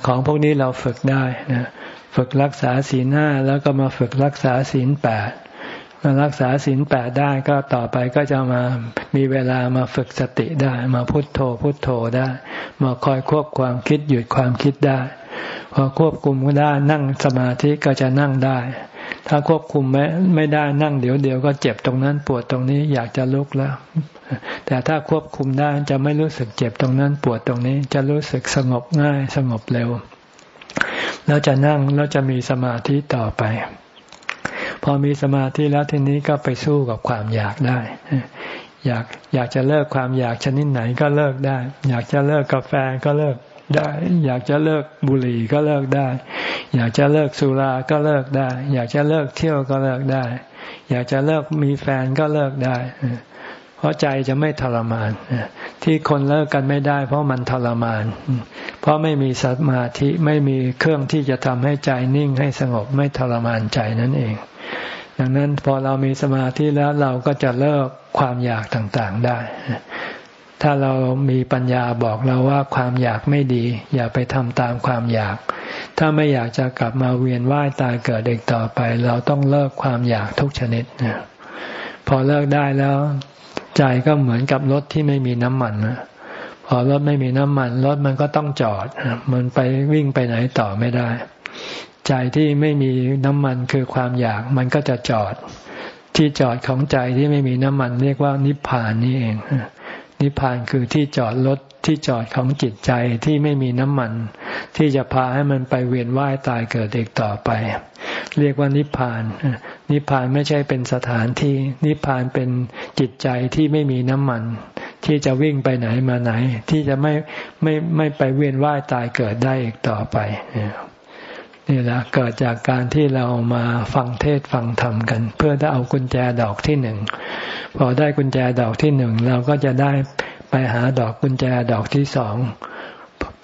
ของพวกนี้เราฝึกได้นะฝึกรักษาศีลห้าแล้วก็มาฝึกรักษาศีลแปด รักษาศีลแปดได้ก็ต่อไปก็จะมามีเวลามาฝึกสติได้ มาพุโทโธพุโทโธได้ มาคอยควบความคิดหยุดความคิดได้ พอควบคุมได้นั่งสมาธิก็จะนั่งได้ ถ้าควบคุมไม่ไม่ได้นั่งเดี๋ยวเดียวก็เจ็บตรงนั้นปวดตรงนี้อยากจะลุกแล้ว แต่ถ้าควบคุมได้จะไม่รู้สึกเจ็บตรงนั้นปวดตรงนี้จะรู้สึกสงบง่ายสงบเร็ว แล้วจะนั่งแล้วจะมีสมาธิต่อไป พอมีสมาธิแล้วทีนี้ก็ไปสู้กับความอยากได้อยากอยากจะเลิกความอยากชนิดไหนก็เลิกได้ อยากจะเลิกกาแฟก็เลิกได้ อยากจะเลิกบุหรี่ก็เลิกได้ อยากจะเลิกสุราก็เลิกได้ อยากจะเลิกเที่ยวก็เลิกได้ อยากจะเลิกมีแฟนก็เลิกได้ เพราะใจจะไม่ทรมานที่คนเลิกกันไม่ได้ เพราะมันทรมาน เพราะไม่มีสมาธิไม่มีเครื่องที่จะทำให้ใจนิ่งให้สงบไม่ทรมานใจนั่นเอง ดังนั้นพอเรามีสมาธิแล้วเราก็จะเลิกความอยากต่างๆได้ ถ้าเรามีปัญญาบอกเราว่าความอยากไม่ดี อย่าไปทำตามความอยาก ถ้าไม่อยากจะกลับมาเวียนว่ายตายเกิดเด็กต่อไป เราต้องเลิกความอยากทุกชนิดพอเลิกได้แล้วใจก็เหมือนกับรถที่ไม่มีน้ำมันพอรถไม่มีน้ำมันรถมันก็ต้องจอด มันไปวิ่งไปไหนต่อไม่ได้ ใจที่ไม่มีน้ำมันคือความอยาก มันก็จะจอด ที่จอดของใจที่ไม่มีน้ำมัน เรียกว่านิพพานนี่เอง นิพพานคือที่จอดรถที่จอดของจิตใจที่ไม่มีน้ำมัน ที่จะพาให้มันไปเวียนว่ายตายเกิดอีกต่อไป เรียกว่านิพพาน นิพพานไม่ใช่เป็นสถานที่ นิพพานเป็นจิตใจที่ไม่มีน้ำมัน ที่จะวิ่งไปไหนมาไหน ที่จะไม่ไม่ไม่ไปเวียนว่ายตายเกิดได้อีกต่อไป นี่แหละเกิดจากการที่เรามาฟังเทศฟังธรรมกัน เพื่อจะเอากุญแจดอกที่หนึ่งพอได้กุญแจดอกที่หนึ่งเราก็จะได้ไปหาดอกกุญแจดอกที่สอง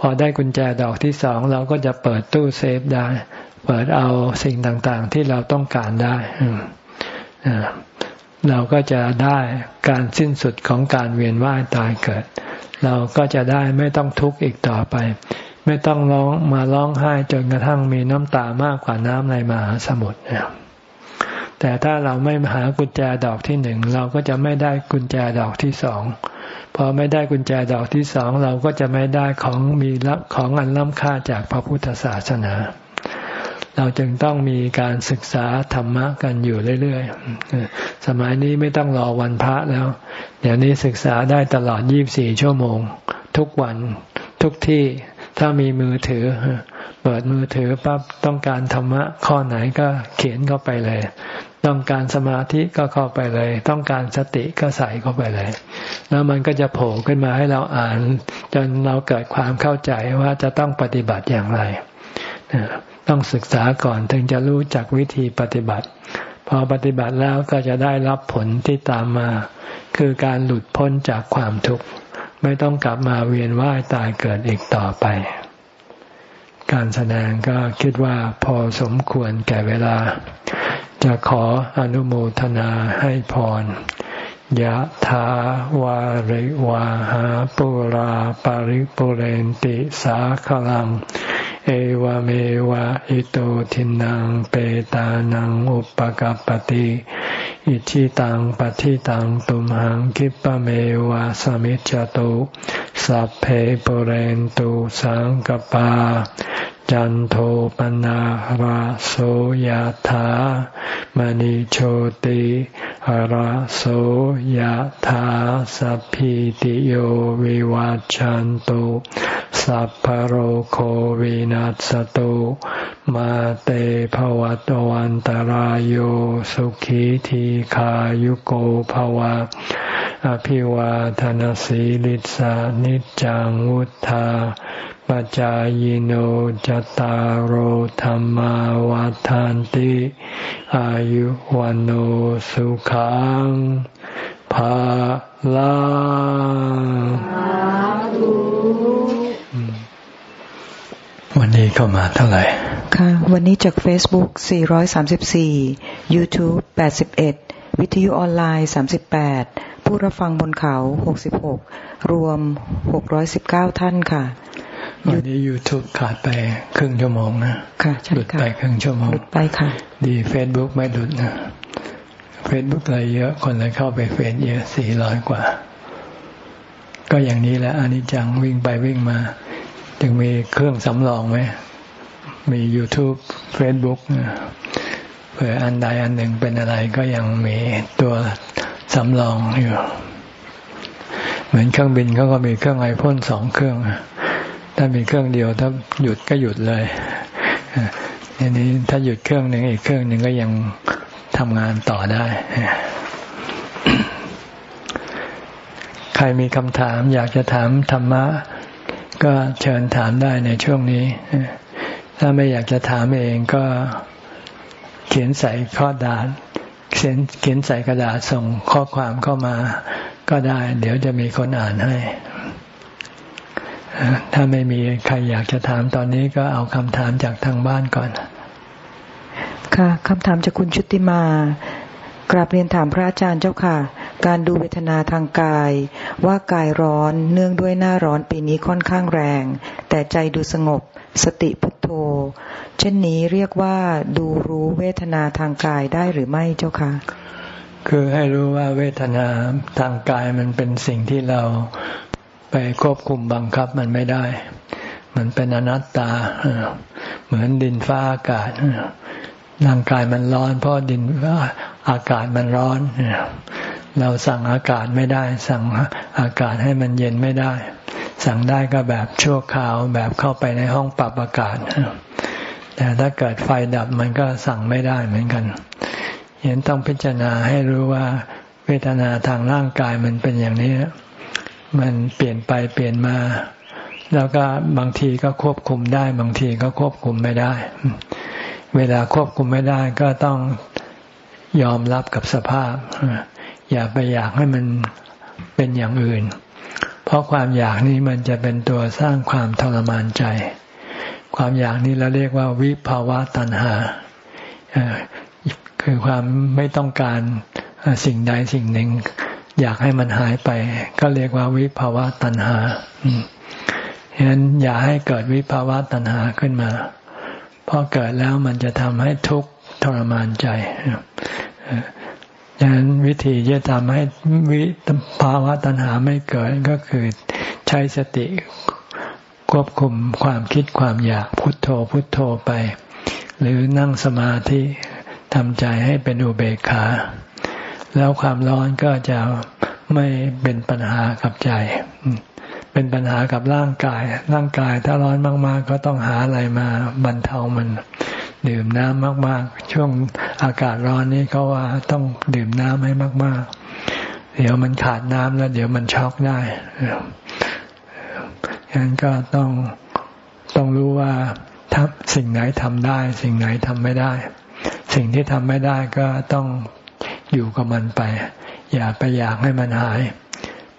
พอได้กุญแจดอกที่สองเราก็จะเปิดตู้เซฟได้ เปิดเอาสิ่งต่างๆ ที่เราต้องการได้เราก็จะได้การสิ้นสุดของการเวียนว่ายตายเกิด เราก็จะได้ไม่ต้องทุกข์อีกต่อไป ไม่ต้องร้องมาร้องไห้จนกระทั่งมีน้ำตามากกว่าน้ำในมหาสมุทรแต่ถ้าเราไม่หากุญแจดอกที่หนึ่งเราก็จะไม่ได้กุญแจดอกที่สองพอไม่ได้กุญแจดอกที่สองเราก็จะไม่ได้ของมีรับของอันล้ำค่าจากพระพุทธศาสนา เราจึงต้องมีการศึกษาธรรมะกันอยู่เรื่อยๆ สมัยนี้ไม่ต้องรอวันพระแล้ว เดี๋ยวนี้ศึกษาได้ตลอด 24 ชั่วโมง ทุกวันทุกที่ ถ้ามีมือถือ เปิดมือถือปั๊บต้องการธรรมะข้อไหนก็เขียนเข้าไปเลย ต้องการสมาธิก็เข้าไปเลย ต้องการสติก็ใส่เข้าไปเลย แล้วมันก็จะโผล่ขึ้นมาให้เราอ่าน จนเราเกิดความเข้าใจว่าจะต้องปฏิบัติอย่างไรต้องศึกษาก่อนถึงจะรู้จักวิธีปฏิบัติ พอปฏิบัติแล้วก็จะได้รับผลที่ตามมา คือการหลุดพ้นจากความทุกข์ ไม่ต้องกลับมาเวียนว่ายตายเกิดอีกต่อไป การแสดงก็คิดว่าพอสมควรแก่เวลา จะขออนุโมทนาให้พรยะถาวาริวาหาปุราปาริปุเรนติสาขลัง เอวเมวะอิโตทินังเปตานังอุปกัปติ อิชิตังปฏิตังตุมหังคิปะเมวะสมิจจตุสัพเพปเรนตุสังกปา จันโทปนะราโสยธามณิโชติราโสยธาสัพพิติโยวิวัจจันตุสัพพโรโควินัสตุมาเตภวัตวันตารโยสุขีทีขายุโกภวะ อภิวาทนสีลิสานิจังวุธาปจายโนจตารโหธรรมวาทานติ อายุวันโอสุขังภาลาวันนี้เข้ามาเท่าไหร่ ค่ะ วันนี้จาก Facebook 434 YouTube 81 วิทยุออนไลน์ 38 ผู้รับฟังบนเขา 66 รวม 619 ท่านค่ะวันนี้ YouTube ขาดไปครึ่งชั่วโมงนะค่ะหลุดไปครึ่งชั่วโมงหลุดไปค่ะ ดี Facebook ไม่หลุดนะเฟซบุ๊กเลยเยอะคนเลยเข้าไปเฟซเยอะสี่ร้อยกว่า ก็อย่างนี้แหละอนิจจังวิ่งไปวิ่งมา จึงมีเครื่องสำรองไหมมี YouTube Facebook เผื่ออันใดอันหนึ่งเป็นอะไรก็ยังมีตัวสำรองอยู่ เหมือนเครื่องบินเขาก็มีเครื่องไอพ่นสองเครื่อง ถ้ามีเครื่องเดียวถ้าหยุดก็หยุดเลยอันนี้ถ้าหยุดเครื่องหนึ่งอีกเครื่องหนึ่งก็ยังทำงานต่อได้ ใครมีคำถาม อยากจะถามธรรมะ ก็เชิญถามได้ในช่วงนี้ ถ้าไม่อยากจะถามเองก็ เขียนใส่ข้อดาษเขียนเขียนใส่กระดาษส่งข้อความเข้ามาก็ได้ เดี๋ยวจะมีคนอ่านให้ ถ้าไม่มีใครอยากจะถามตอนนี้ก็เอาคำถามจากทางบ้านก่อน ค่ะคำถามจากคุณชุติมากราบเรียนถามพระอาจารย์เจ้าค่ะ การดูเวทนาทางกาย ว่ากายร้อนเนื่องด้วยหน้าร้อนปีนี้ค่อนข้างแรง แต่ใจดูสงบสติพุทโธ เช่นนี้เรียกว่าดูรู้เวทนาทางกายได้หรือไม่เจ้าคะคือให้รู้ว่าเวทนาทางกายมันเป็นสิ่งที่เราไปควบคุมบังคับมันไม่ได้ มันเป็นอนัตตา เหมือนดินฟ้าอากาศร่างกายมันร้อน เพราะดินอากาศมันร้อน เราสั่งอากาศไม่ได้ สั่งอากาศให้มันเย็นไม่ได้ สั่งได้ก็แบบชั่วคราวแบบเข้าไปในห้องปรับอากาศ แต่ถ้าเกิดไฟดับมันก็สั่งไม่ได้เหมือนกันเห็นต้องพิจารณาให้รู้ว่า เวทนาทางร่างกายมันเป็นอย่างนี้ มันเปลี่ยนไปเปลี่ยนมา แล้วก็บางทีก็ควบคุมได้ บางทีก็ควบคุมไม่ได้ เวลาควบคุมไม่ได้ก็ต้องยอมรับกับสภาพ อย่าไปอยากให้มันเป็นอย่างอื่น เพราะความอยากนี้มันจะเป็นตัวสร้างความทรมานใจ ความอยากนี้เราเรียกว่าวิภาวะตัณหา คือความไม่ต้องการสิ่งใดสิ่งหนึ่ง อยากให้มันหายไป ก็เรียกว่าวิภาวะตัณหาฉะนั้นอย่าให้เกิดวิภาวะตัณหาขึ้นมา เพอเกิดแล้วมันจะทำให้ทุกข์ทรมานใจ ดังนั้นวิธีจะทำให้วิภาวะตัณหาไม่เกิดก็คือใช้สติควบคุมความคิดความอยากพุทโธพุทโธไป หรือนั่งสมาธิทำใจให้เป็นอุเบกขา แล้วความร้อนก็จะไม่เป็นปัญหากับใจ เป็นปัญหากับร่างกาย ร่างกายถ้าร้อนมาก ๆ ก็ต้องหาอะไรมาบรรเทามัน ดื่มน้ำมาก ๆ ช่วงอากาศร้อนนี้เขาว่าต้องดื่มน้ำให้มาก ๆ เดี๋ยวมันขาดน้ำแล้ว เดี๋ยวมันช็อกได้ฉะนั้นก็ต้องต้องรู้ว่าทับสิ่งไหนทำได้ สิ่งไหนทำไม่ได้ สิ่งที่ทำไม่ได้ก็ต้องอยู่กับมันไป อย่าไปอยากให้มันหาย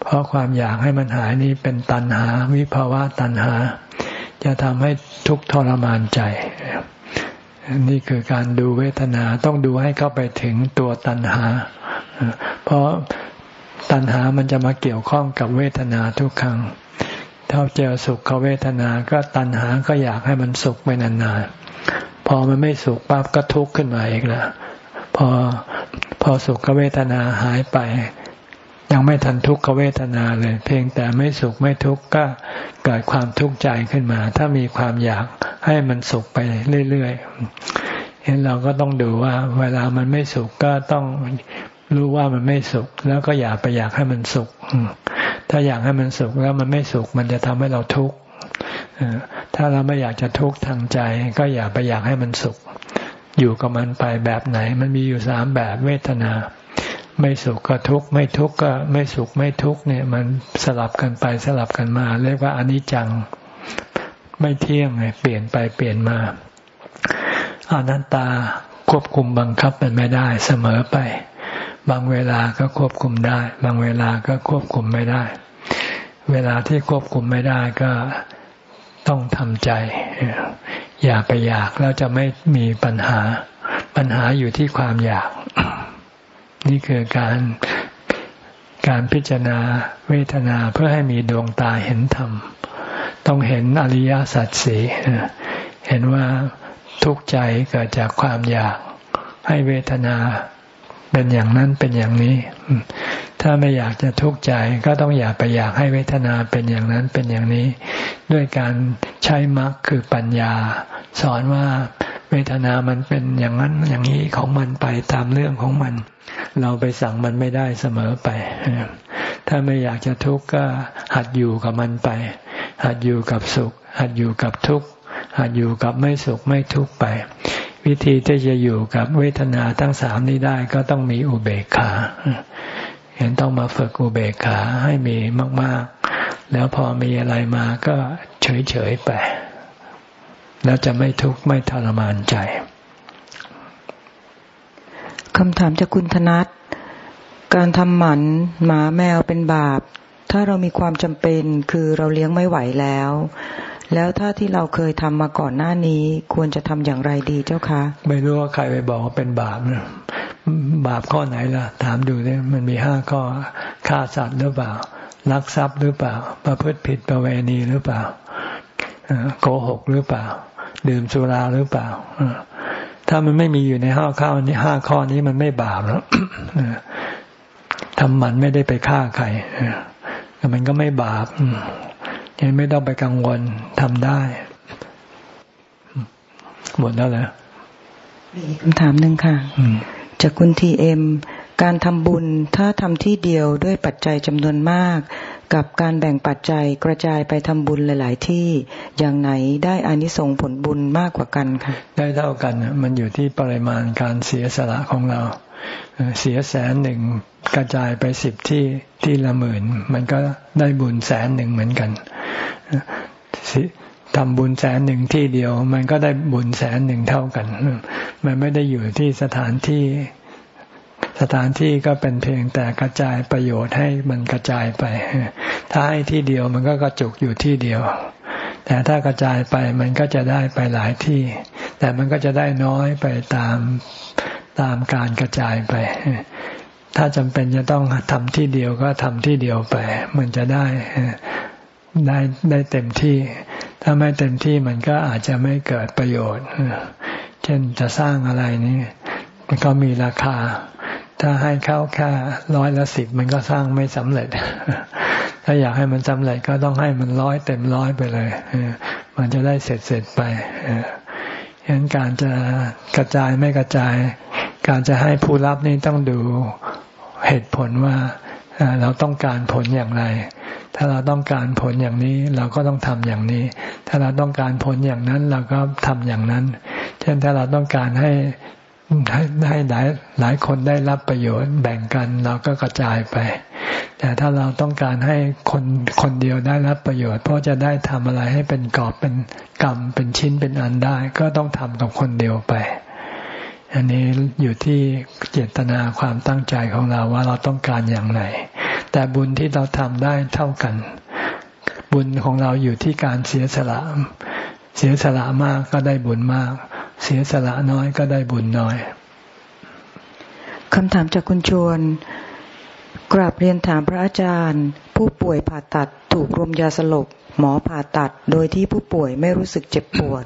เพราะความอยากให้มันหายนี้เป็นตัณหา วิภาวะตัณหา จะทำให้ทุกข์ทรมานใจ นี่คือการดูเวทนาต้องดูให้เข้าไปถึงตัวตัณหา เพราะตัณหามันจะมาเกี่ยวข้องกับเวทนาทุกครั้งถ้าเจอสุขเวทนา ก็ตัณหาก็อยากให้มันสุขไปนานๆ พอมันไม่สุขปั๊บก็ทุกข์ขึ้นมาอีกแล้วพอพอสุขเวทนาหายไป ยังไม่ทันทุกขเวทนาเลย เพียงแต่ไม่สุขไม่ทุกข์ก็เกิดความทุกข์ใจขึ้นมา ถ้ามีความอยากให้มันสุขไปเรื่อยๆเห็นเราก็ต้องดูว่า เวลามันไม่สุขก็ต้องรู้ว่ามันไม่สุข แล้วก็อย่าไปอยากให้มันสุข ถ้าอยากให้มันสุขแล้วมันไม่สุข มันจะทำให้เราทุกข์ถ้าเราไม่อยากจะทุกข์ทางใจ ก็อย่าไปอยากให้มันสุข อยู่กับมันไปแบบไหน มันมีอยู่สามแบบเวทนา ไม่สุขก็ทุกข์ไม่ทุกข์ก็ไม่สุขไม่ทุกข์เนี่ยมันสลับกันไปสลับกันมา เรียกว่าอนิจจังไม่เที่ยงไงเปลี่ยนไปเปลี่ยนมาอนัตตาควบคุมบังคับมันไม่ได้เสมอไป บางเวลาก็ควบคุมได้ บางเวลาก็ควบคุมไม่ได้ เวลาที่ควบคุมไม่ได้ก็ต้องทำใจ อย่าไปอยากแล้วจะไม่มีปัญหาปัญหาอยู่ที่ความอยาก นี่คือการการพิจารณาเวทนาเพื่อให้มีดวงตาเห็นธรรม ต้องเห็นอริยสัจสีเห็นว่าทุกข์ใจเกิดจากความอยาก ให้เวทนาเป็นอย่างนั้นเป็นอย่างนี้ ถ้าไม่อยากจะทุกข์ใจก็ต้องอย่าไปอยากให้เวทนาเป็นอย่างนั้นเป็นอย่างนี้ ด้วยการใช้มรรคคือปัญญา สอนว่า เวทนามันเป็นอย่างนั้นอย่างนี้ของมันไปตามเรื่องของมัน เราไปสั่งมันไม่ได้เสมอไป ถ้าไม่อยากจะทุกข์ก็หัดอยู่กับมันไป หัดอยู่กับสุข หัดอยู่กับทุกข์ หัดอยู่กับไม่สุขไม่ทุกข์ไป วิธีที่จะอยู่กับเวทนาทั้งสามนี้ได้ก็ต้องมีอุเบกขาเห็นต้องมาฝึกอุเบกขาให้มีมาก ๆ แล้วพอมีอะไรมาก็เฉย ๆ ไป แล้วจะไม่ทุกข์ไม่ทรมานใจคำถามจากคุณธนัทการทำหมันหมาแมวเป็นบาป ถ้าเรามีความจำเป็นคือเราเลี้ยงไม่ไหวแล้ว แล้วถ้าที่เราเคยทำมาก่อนหน้านี้ ควรจะทำอย่างไรดีเจ้าคะ ไม่รู้ว่าใครไปบอกว่าเป็นบาปนะบาปข้อไหนล่ะ ถามดูเลยมันมีห้าข้อฆ่าสัตว์หรือเปล่าลักทรัพย์หรือเปล่า ประพฤติผิดประเวณีหรือเปล่าโกหกหรือเปล่า ดื่มสุราหรือเปล่าถ้ามันไม่มีอยู่ในห้าข้อนี้ห้าข้อนี้มันไม่บาปแล้วทำมันไม่ได้ไปฆ่าใครแต่มันก็ไม่บาปยังไม่ต้องไปกังวลทำได้ หมดแล้วเหรอมีคำถามหนึ่งค่ะจากคุณทีเอ็มการทำบุญถ้าทำที่เดียวด้วยปัจจัยจำนวนมาก กับการแบ่งปัจจัยกระจายไปทำบุญหลาย ๆ ที่อย่างไหนได้อานิสงส์ผลบุญมากกว่ากันคะได้เท่ากันมันอยู่ที่ปริมาณการเสียสละของเรา เสียแสนหนึ่งกระจายไปสิบที่ที่ละหมื่น มันก็ได้บุญแสนหนึ่งเหมือนกันทำบุญแสนหนึ่งที่เดียว มันก็ได้บุญแสนหนึ่งเท่ากัน มันไม่ได้อยู่ที่สถานที่ สถานที่ก็เป็นเพียงแต่กระจายประโยชน์ให้มันกระจายไป ถ้าให้ที่เดียวมันก็กระจุกอยู่ที่เดียว แต่ถ้ากระจายไปมันก็จะได้ไปหลายที่ แต่มันก็จะได้น้อยไปตามตามการกระจายไป ถ้าจำเป็นจะต้องทำที่เดียวก็ทำที่เดียวไป มันจะได้ได้ได้เต็มที่ ถ้าไม่เต็มที่มันก็อาจจะไม่เกิดประโยชน์ เช่นจะสร้างอะไรนี่มันก็มีราคา ถ้าให้เข้าแค่ร้อยละสิบมันก็สร้างไม่สำเร็จ ถ้าอยากให้มันสำเร็จก็ต้องให้มันร้อยเต็มร้อยไปเลยมันจะได้เสร็จเสร็จไปฉะนั้นการจะกระจายไม่กระจาย การจะให้ผู้รับนี่ต้องดูเหตุผลว่าเราต้องการผลอย่างไร ถ้าเราต้องการผลอย่างนี้เราก็ต้องทำอย่างนี้ ถ้าเราต้องการผลอย่างนั้นเราก็ทำอย่างนั้น เช่นถ้าเราต้องการให้ ให้ให้หลายหลายคนได้รับประโยชน์แบ่งกันเราก็กระจายไป แต่ถ้าเราต้องการให้คนคนเดียวได้รับประโยชน์ เพราะจะได้ทำอะไรให้เป็นกอบเป็นกรรมเป็นชิ้นเป็นอันได้ ก็ต้องทำกับคนเดียวไป อันนี้อยู่ที่เจตนาความตั้งใจของเราว่าเราต้องการอย่างไร แต่บุญที่เราทำได้เท่ากัน บุญของเราอยู่ที่การเสียสละ เสียสละมากก็ได้บุญมาก เสียสละน้อยก็ได้บุญน้อยคำถามจากคุณชวน กราบเรียนถามพระอาจารย์ ผู้ป่วยผ่าตัดถูกรมยาสลบ หมอผ่าตัดโดยที่ผู้ป่วยไม่รู้สึกเจ็บปวด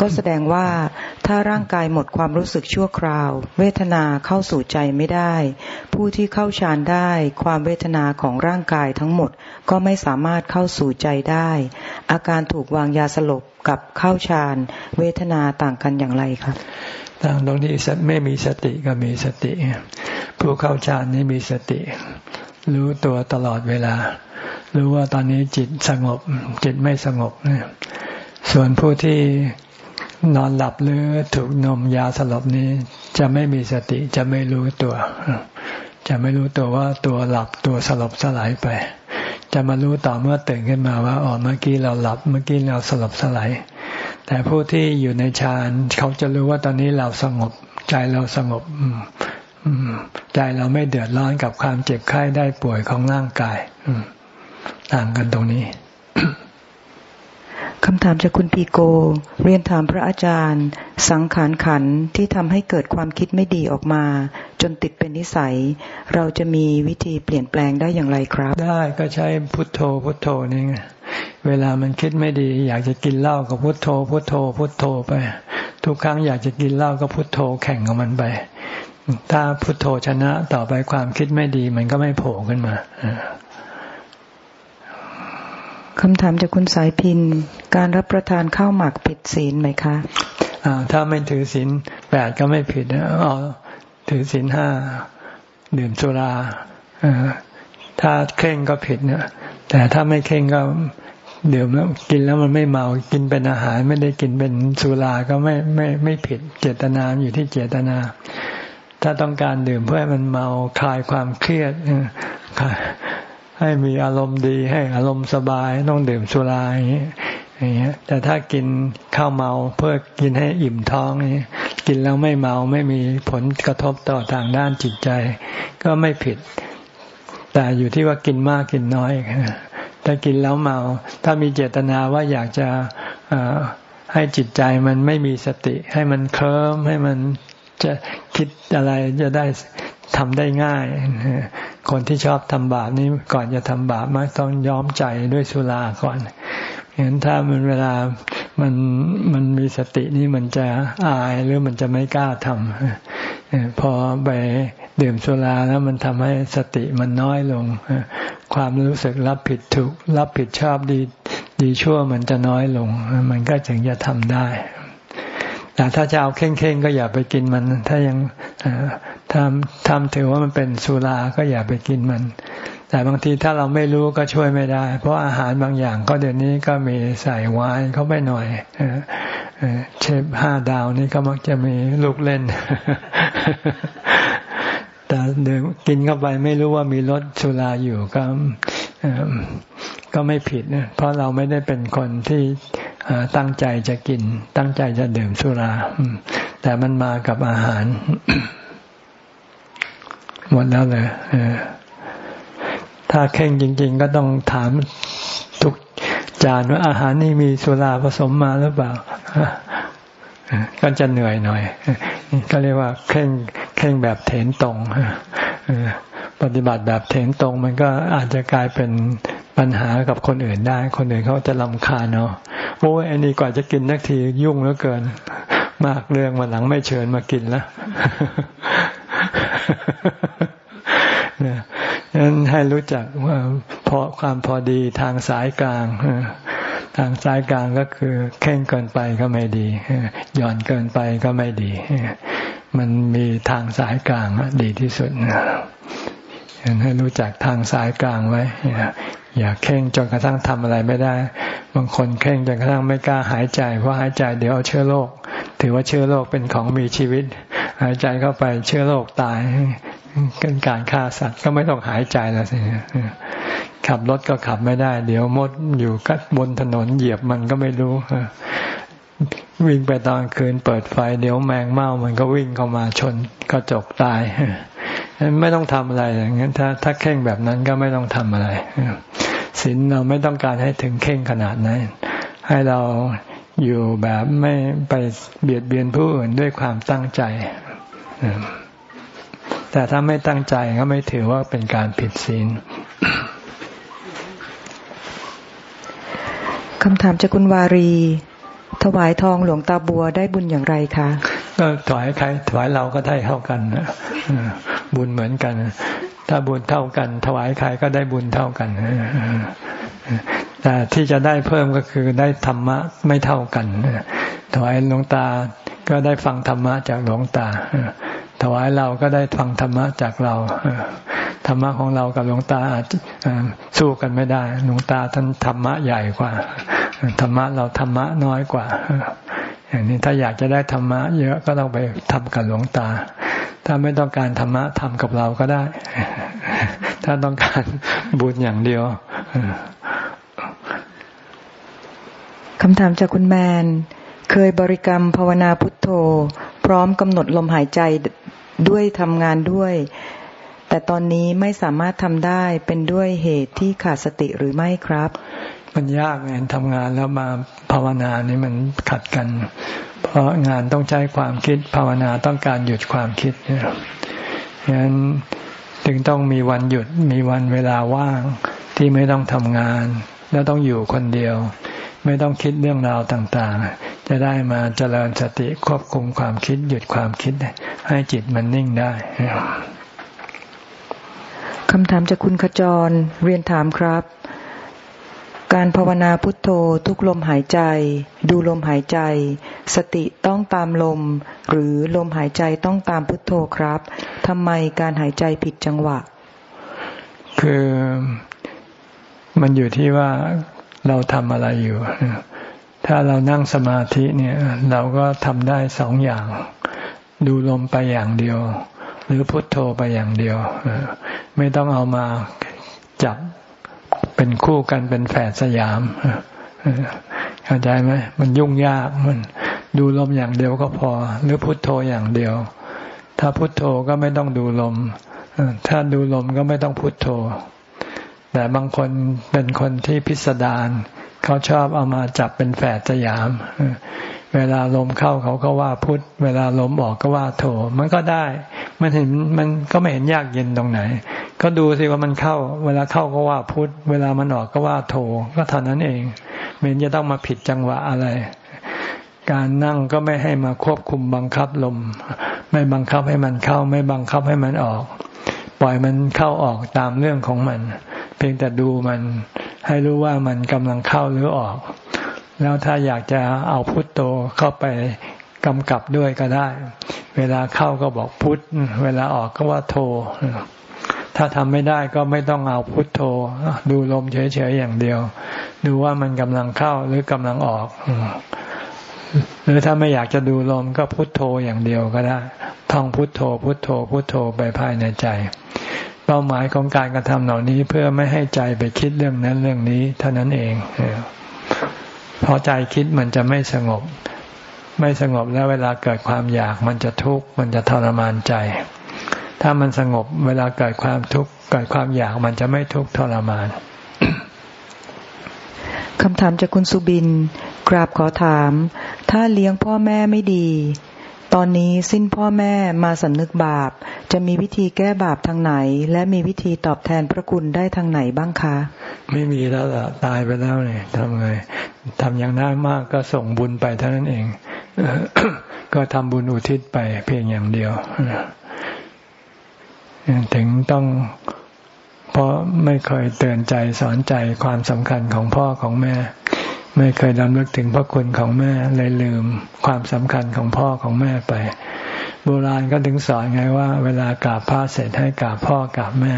ก็แสดงว่าถ้าร่างกายหมดความรู้สึกชั่วคราว เวทนาเข้าสู่ใจไม่ได้ ผู้ที่เข้าฌานได้ ความเวทนาของร่างกายทั้งหมดก็ไม่สามารถเข้าสู่ใจได้ อาการถูกวางยาสลบกับเข้าฌานเวทนาต่างกันอย่างไรครับต่างตรงที่ไม่มีสติก็มีสติ ผู้เข้าฌานนี้มีสติ รู้ตัวตลอดเวลา รู้ว่าตอนนี้จิตสงบ จิตไม่สงบเนี่ยส่วนผู้ที่นอนหลับหรือถูกนมยาสลบนี้ จะไม่มีสติจะไม่รู้ตัว จะไม่รู้ตัวว่าตัวหลับตัวสลบสลายไป จะมารู้ต่อเมื่อตื่นขึ้นมาว่าอ๋อเมื่อกี้เราหลับเมื่อกี้เราสลบสลายแต่ผู้ที่อยู่ในฌานเขาจะรู้ว่าตอนนี้เราสงบ ใจเราสงบใจเราไม่เดือดร้อนกับความเจ็บไข้ได้ป่วยของร่างกาย ต่างกันตรงนี้คำถามจากคุณปีโก เรียนถามพระอาจารย์ สังขารขันที่ทำให้เกิดความคิดไม่ดีออกมา จนติดเป็นนิสัย เราจะมีวิธีเปลี่ยนแปลงได้อย่างไรครับ ได้ก็ใช้พุทโธพุทโธนี่ไงเวลามันคิดไม่ดี อยากจะกินเหล้าก็พุทโธ พุทโธ พุทโธไป ทุกครั้งอยากจะกินเหล้าก็พุทโธแข่งกับมันไป ถ้าพุทโธชนะต่อไปความคิดไม่ดี มันก็ไม่โผล่ขึ้นมา คำถามจากคุณสายพิน การรับประทานข้าวหมักผิดศีลไหมคะถ้าไม่ถือศีลแปดก็ไม่ผิดนะอ๋อถือศีลห้าดื่มสุราถ้าเข่งก็ผิดเนะแต่ถ้าไม่เข่งก็ดื่มแล้วกินแล้วมันไม่เมา กินเป็นอาหาร ไม่ได้กินเป็นสุราก็ไม่ไม่ไม่ผิดเจตนาอยู่ที่เจตนา ถ้าต้องการดื่มเพื่อให้มันเมาคลายความเครียด ให้มีอารมณ์ดีให้อารมณ์สบายต้องดื่มสุราอย่างนี้อย่างเงี้ยแต่ถ้ากินข้าวเมาเพื่อกินให้อิ่มท้องนี้กินแล้วไม่เมาไม่มีผลกระทบต่อทางด้านจิตใจ ก็ไม่ผิด แต่อยู่ที่ว่ากินมากกินน้อยถ้ากินแล้วเมา ถ้ามีเจตนาว่าอยากจะให้จิตใจมันไม่มีสติ ให้มันเคลิ้มให้มันจะคิดอะไรจะได้ ทำได้ง่าย คนที่ชอบทำบาปนี้ก่อนจะทำบาปมักต้องย้อมใจด้วยสุราก่อนเห็นถ้ามันเวลามันมันมีสตินี่มันจะอายหรือมันจะไม่กล้าทำพอไปดื่มสุราแล้วมันทำให้สติมันน้อยลง ความรู้สึกรับผิดถูก รับผิดชอบดี ดีชั่วมันจะน้อยลง มันก็ถึงจะทำได้ แต่ถ้าจะเอาเข่งๆก็อย่าไปกินมัน ถ้ายังทำทำถือว่ามันเป็นสุราก็อย่าไปกินมัน แต่บางทีถ้าเราไม่รู้ก็ช่วยไม่ได้ เพราะอาหารบางอย่างก็เดี๋ยวนี้ก็มีใส่ไวน์เข้าไปหน่อยเชฟห้าดาวนี่ก็มักจะมีลูกเล่น แต่เดี๋ยวกินเข้าไปไม่รู้ว่ามีรสสุราอยู่ก็ก็ไม่ผิดนะเพราะเราไม่ได้เป็นคนที่ ตั้งใจจะกิน ตั้งใจจะดื่มสุราแต่มันมากับอาหาร หมดแล้วเลยถ้าเข่งจริง ๆ ก็ต้องถามทุกจานว่าอาหารนี่มีสุราผสมมาหรือเปล่าก็จะเหนื่อยหน่อยก็เรียกว่าเข่งเข่งแบบเถนตรงปฏิบัติแบบเถนตรง มันก็อาจจะกลายเป็น ปัญหากับคนอื่นได้ คนอื่นเขาจะลำคาเนาะโอ้ยอันนี้กว่าจะกินนักทียุ่งเหลือเกิน มากเรื่องมาหลังไม่เชิญมากินแล้วนะนั้นให้รู้จักว่าพอความพอดีทางสายกลางทางสายกลางก็คือเข่งเกินไปก็ไม่ดีหย่อนเกินไปก็ไม่ดี มันมีทางสายกลางดีที่สุดให้รู้จักทางสายกลางไว้ อย่าเข่งจนกระทั่งทำอะไรไม่ได้ บางคนเข่งจนกระทั่งไม่กล้าหายใจ เพราะหายใจเดี๋ยวเอาเชื้อโรคถือว่าเชื้อโรคเป็นของมีชีวิต หายใจเข้าไปเชื้อโรคตายเป็นการฆ่าสัตว์ก็ไม่ต้องหายใจแล้วสิขับรถก็ขับไม่ได้ เดี๋ยวมดอยู่กับบนถนนเหยียบมันก็ไม่รู้วิ่งไปตอนคืนเปิดไฟ เดี๋ยวแมงเม่ามันก็วิ่งเข้ามาชนกระจกตาย ไม่ต้องทำอะไรอย่างนั้นถ้าถ้าเข่งแบบนั้นก็ไม่ต้องทำอะไรศีลเราไม่ต้องการให้ถึงเข่งขนาดนั้น ให้เราอยู่แบบไม่ไปเบียดเบียนผู้อื่นด้วยความตั้งใจแต่ถ้าไม่ตั้งใจก็ไม่ถือว่าเป็นการผิดศีลคำถามจากคุณวารี ถวายทองหลวงตาบัวได้บุญอย่างไรคะ ก็ถวายใครถวายเราก็ได้เท่ากันบุญเหมือนกัน ถ้าบุญเท่ากัน ถวายใครก็ได้บุญเท่ากันแต่ที่จะได้เพิ่มก็คือได้ธรรมะไม่เท่ากันถวายหลวงตาก็ได้ฟังธรรมะจากหลวงตาถวายเราก็ได้ฟังธรรมะจากเราธรรมะของเรากับหลวงตาอาจสู้กันไม่ได้ หลวงตาท่านธรรมะใหญ่กว่า ธรรมะเราธรรมะน้อยกว่า อย่างนี้ถ้าอยากจะได้ธรรมะ เยอะก็ต้องไปทำกับหลวงตา ถ้าไม่ต้องการธรรมะทำกับเราก็ได้ ถ้าต้องการบุญอย่างเดียวคำถามจากคุณแมน เคยบริกรรมภาวนาพุทโธ พร้อมกำหนดลมหายใจด้วยทำงานด้วย แต่ตอนนี้ไม่สามารถทำได้เป็นด้วยเหตุที่ขาดสติหรือไม่ครับ มันยากไงทำงานแล้วมาภาวนานี่มันขัดกัน เพราะงานต้องใช้ความคิดภาวนาต้องการหยุดความคิดเนี่ยงั้นถึงต้องมีวันหยุดมีวันเวลาว่างที่ไม่ต้องทำงาน แล้วต้องอยู่คนเดียว ไม่ต้องคิดเรื่องราวต่างๆ จะได้มาเจริญสติควบคุมความคิดหยุดความคิด ให้จิตมันนิ่งได้คำถามจากคุณขจรเรียนถามครับ การภาวนาพุทโธทุกลมหายใจ ดูลมหายใจ สติต้องตามลม หรือลมหายใจต้องตามพุทโธครับทำไมการหายใจผิดจังหวะ คือมันอยู่ที่ว่าเราทำอะไรอยู่ ถ้าเรานั่งสมาธิเนี่ย เราก็ทำได้สองอย่าง ดูลมไปอย่างเดียว หรือพุทโธไปอย่างเดียว ไม่ต้องเอามาจับ เป็นคู่กันเป็นแฝดสยามเข้าใจไหมมันยุ่งยากมันดูลมอย่างเดียวก็พอ หรือพุทโธอย่างเดียว ถ้าพุทโธก็ไม่ต้องดูลมถ้าดูลมก็ไม่ต้องพุทโธ แต่บางคนเป็นคนที่พิสดารเขาชอบเอามาจับเป็นแฝดสยาม เวลาลมเข้าเขาก็ว่าพุทธเวลาลมออกก็ว่าโถมันก็ได้ มันเห็นมันก็ไม่เห็นยากเย็นตรงไหน ก็ดูสิว่ามันเข้า เวลาเข้าก็ว่าพุทธเวลามันออกก็ว่าโถก็เท่านั้นเองเมนจะต้องมาผิดจังหวะอะไร การนั่งก็ไม่ให้มาควบคุมบังคับลม ไม่บังคับให้มันเข้า ไม่บังคับให้มันออก ปล่อยมันเข้าออกตามเรื่องของมัน เพียงแต่ดูมันให้รู้ว่ามันกำลังเข้าหรือออก แล้วถ้าอยากจะเอาพุทโธเข้าไปกำกับด้วยก็ได้ เวลาเข้าก็บอกพุทเวลาออกก็ว่าโธถ้าทำไม่ได้ก็ไม่ต้องเอาพุทโธ ดูลมเฉยๆอย่างเดียว ดูว่ามันกำลังเข้าหรือกำลังออก หรือถ้าไม่อยากจะดูลมก็พุทโธอย่างเดียวก็ได้ ท่องพุทโธ พุทโธ พุทโธไปภายในใจ เป้าหมายของการกระทำเหล่านี้เพื่อไม่ให้ใจไปคิดเรื่องนั้นเรื่องนี้ เท่านั้นเอง พอใจคิดมันจะไม่สงบ ไม่สงบแล้วเวลาเกิดความอยากมันจะทุกข์มันจะทรมานใจ ถ้ามันสงบเวลาเกิดความทุกข์เกิดความอยากมันจะไม่ทุกข์ทรมานคำถามจากคุณสุบิน กราบขอถาม ถ้าเลี้ยงพ่อแม่ไม่ดี ตอนนี้สิ้นพ่อแม่มาสำนึกบาป จะมีวิธีแก้บาปทางไหน และมีวิธีตอบแทนพระคุณได้ทางไหนบ้างคะ ไม่มีแล้วล่ะตายไปแล้วเนี่ยทำไงทำอย่างน้อยมากก็ส่งบุญไปเท่านั้นเองก็ทำบุญอุทิศไปเพียงอย่างเดียวถึงต้องเพราะไม่เคยเตือนใจสอนใจความสำคัญของพ่อของแม่ ไม่เคยดำลึกถึงพระคุณของแม่เลยลืมความสำคัญของพ่อของแม่ไป โบราณก็ถึงสอนไงว่า เวลากราบพระเสร็จให้กราบพ่อกราบแม่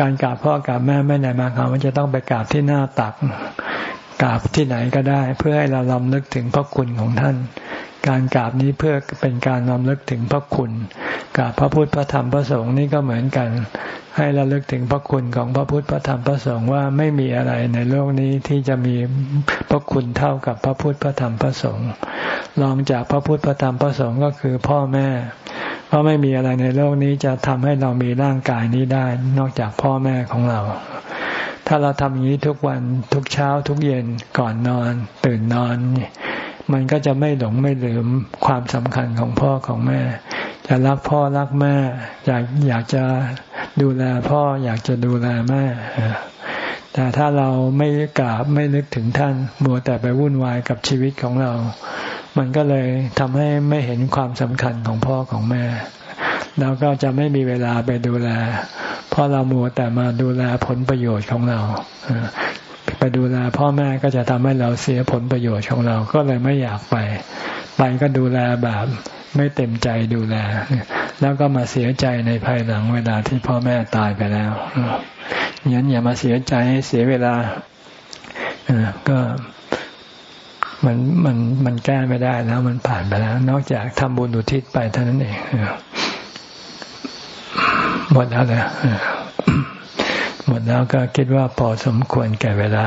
การกราบพ่อกราบแม่ไม่ไหนมาความว่าจะต้องไปกราบที่หน้าตักกราบที่ไหนก็ได้ เพื่อให้เราลำลึกถึงพระคุณของท่าน การกราบนี้เพื่อเป็นการลำลึกถึงพระคุณกราบพระพุทธพระธรรมพระสงฆ์นี่ก็เหมือนกัน ให้ระลึกถึงพระคุณของพระพุทธพระธรรมพระสงฆ์ว่าไม่มีอะไรในโลกนี้ที่จะมีพระคุณเท่ากับพระพุทธพระธรรมพระสงฆ์รองจากพระพุทธพระธรรมพระสงฆ์ก็คือพ่อแม่ เพราะไม่มีอะไรในโลกนี้จะทำให้เรามีร่างกายนี้ได้ นอกจากพ่อแม่ของเรา ถ้าเราทำอย่างนี้ทุกวันทุกเช้าทุกเย็นก่อนนอน ตื่นนอน มันก็จะไม่หลงไม่ลืมความสำคัญของพ่อของแม่ จะรักพ่อรักแม่อยากอยากจะดูแลพ่ออยากจะดูแลแม่แต่ถ้าเราไม่กราบไม่นึกถึงท่านมัวแต่ไปวุ่นวายกับชีวิตของเรา มันก็เลยทำให้ไม่เห็นความสำคัญของพ่อของแม่เราก็จะไม่มีเวลาไปดูแล เพราะเรามัวแต่มาดูแลผลประโยชน์ของเราไปดูแลพ่อแม่ก็จะทำให้เราเสียผลประโยชน์ของเราก็เลยไม่อยากไป ไปก็ดูแลแบบ ไม่เต็มใจดูแล แล้วก็มาเสียใจในภายหลังเวลาที่พ่อแม่ตายไปแล้วงั้นอย่ามาเสียใจให้เสียเวลาก็มันมันมันแก้ไม่ได้แล้วมันผ่านไปแล้ว นอกจากทำบุญอุทิศไปเท่านั้นเองหมดแล้วนะหมดแล้วก็คิดว่าพอสมควรแก่เวลา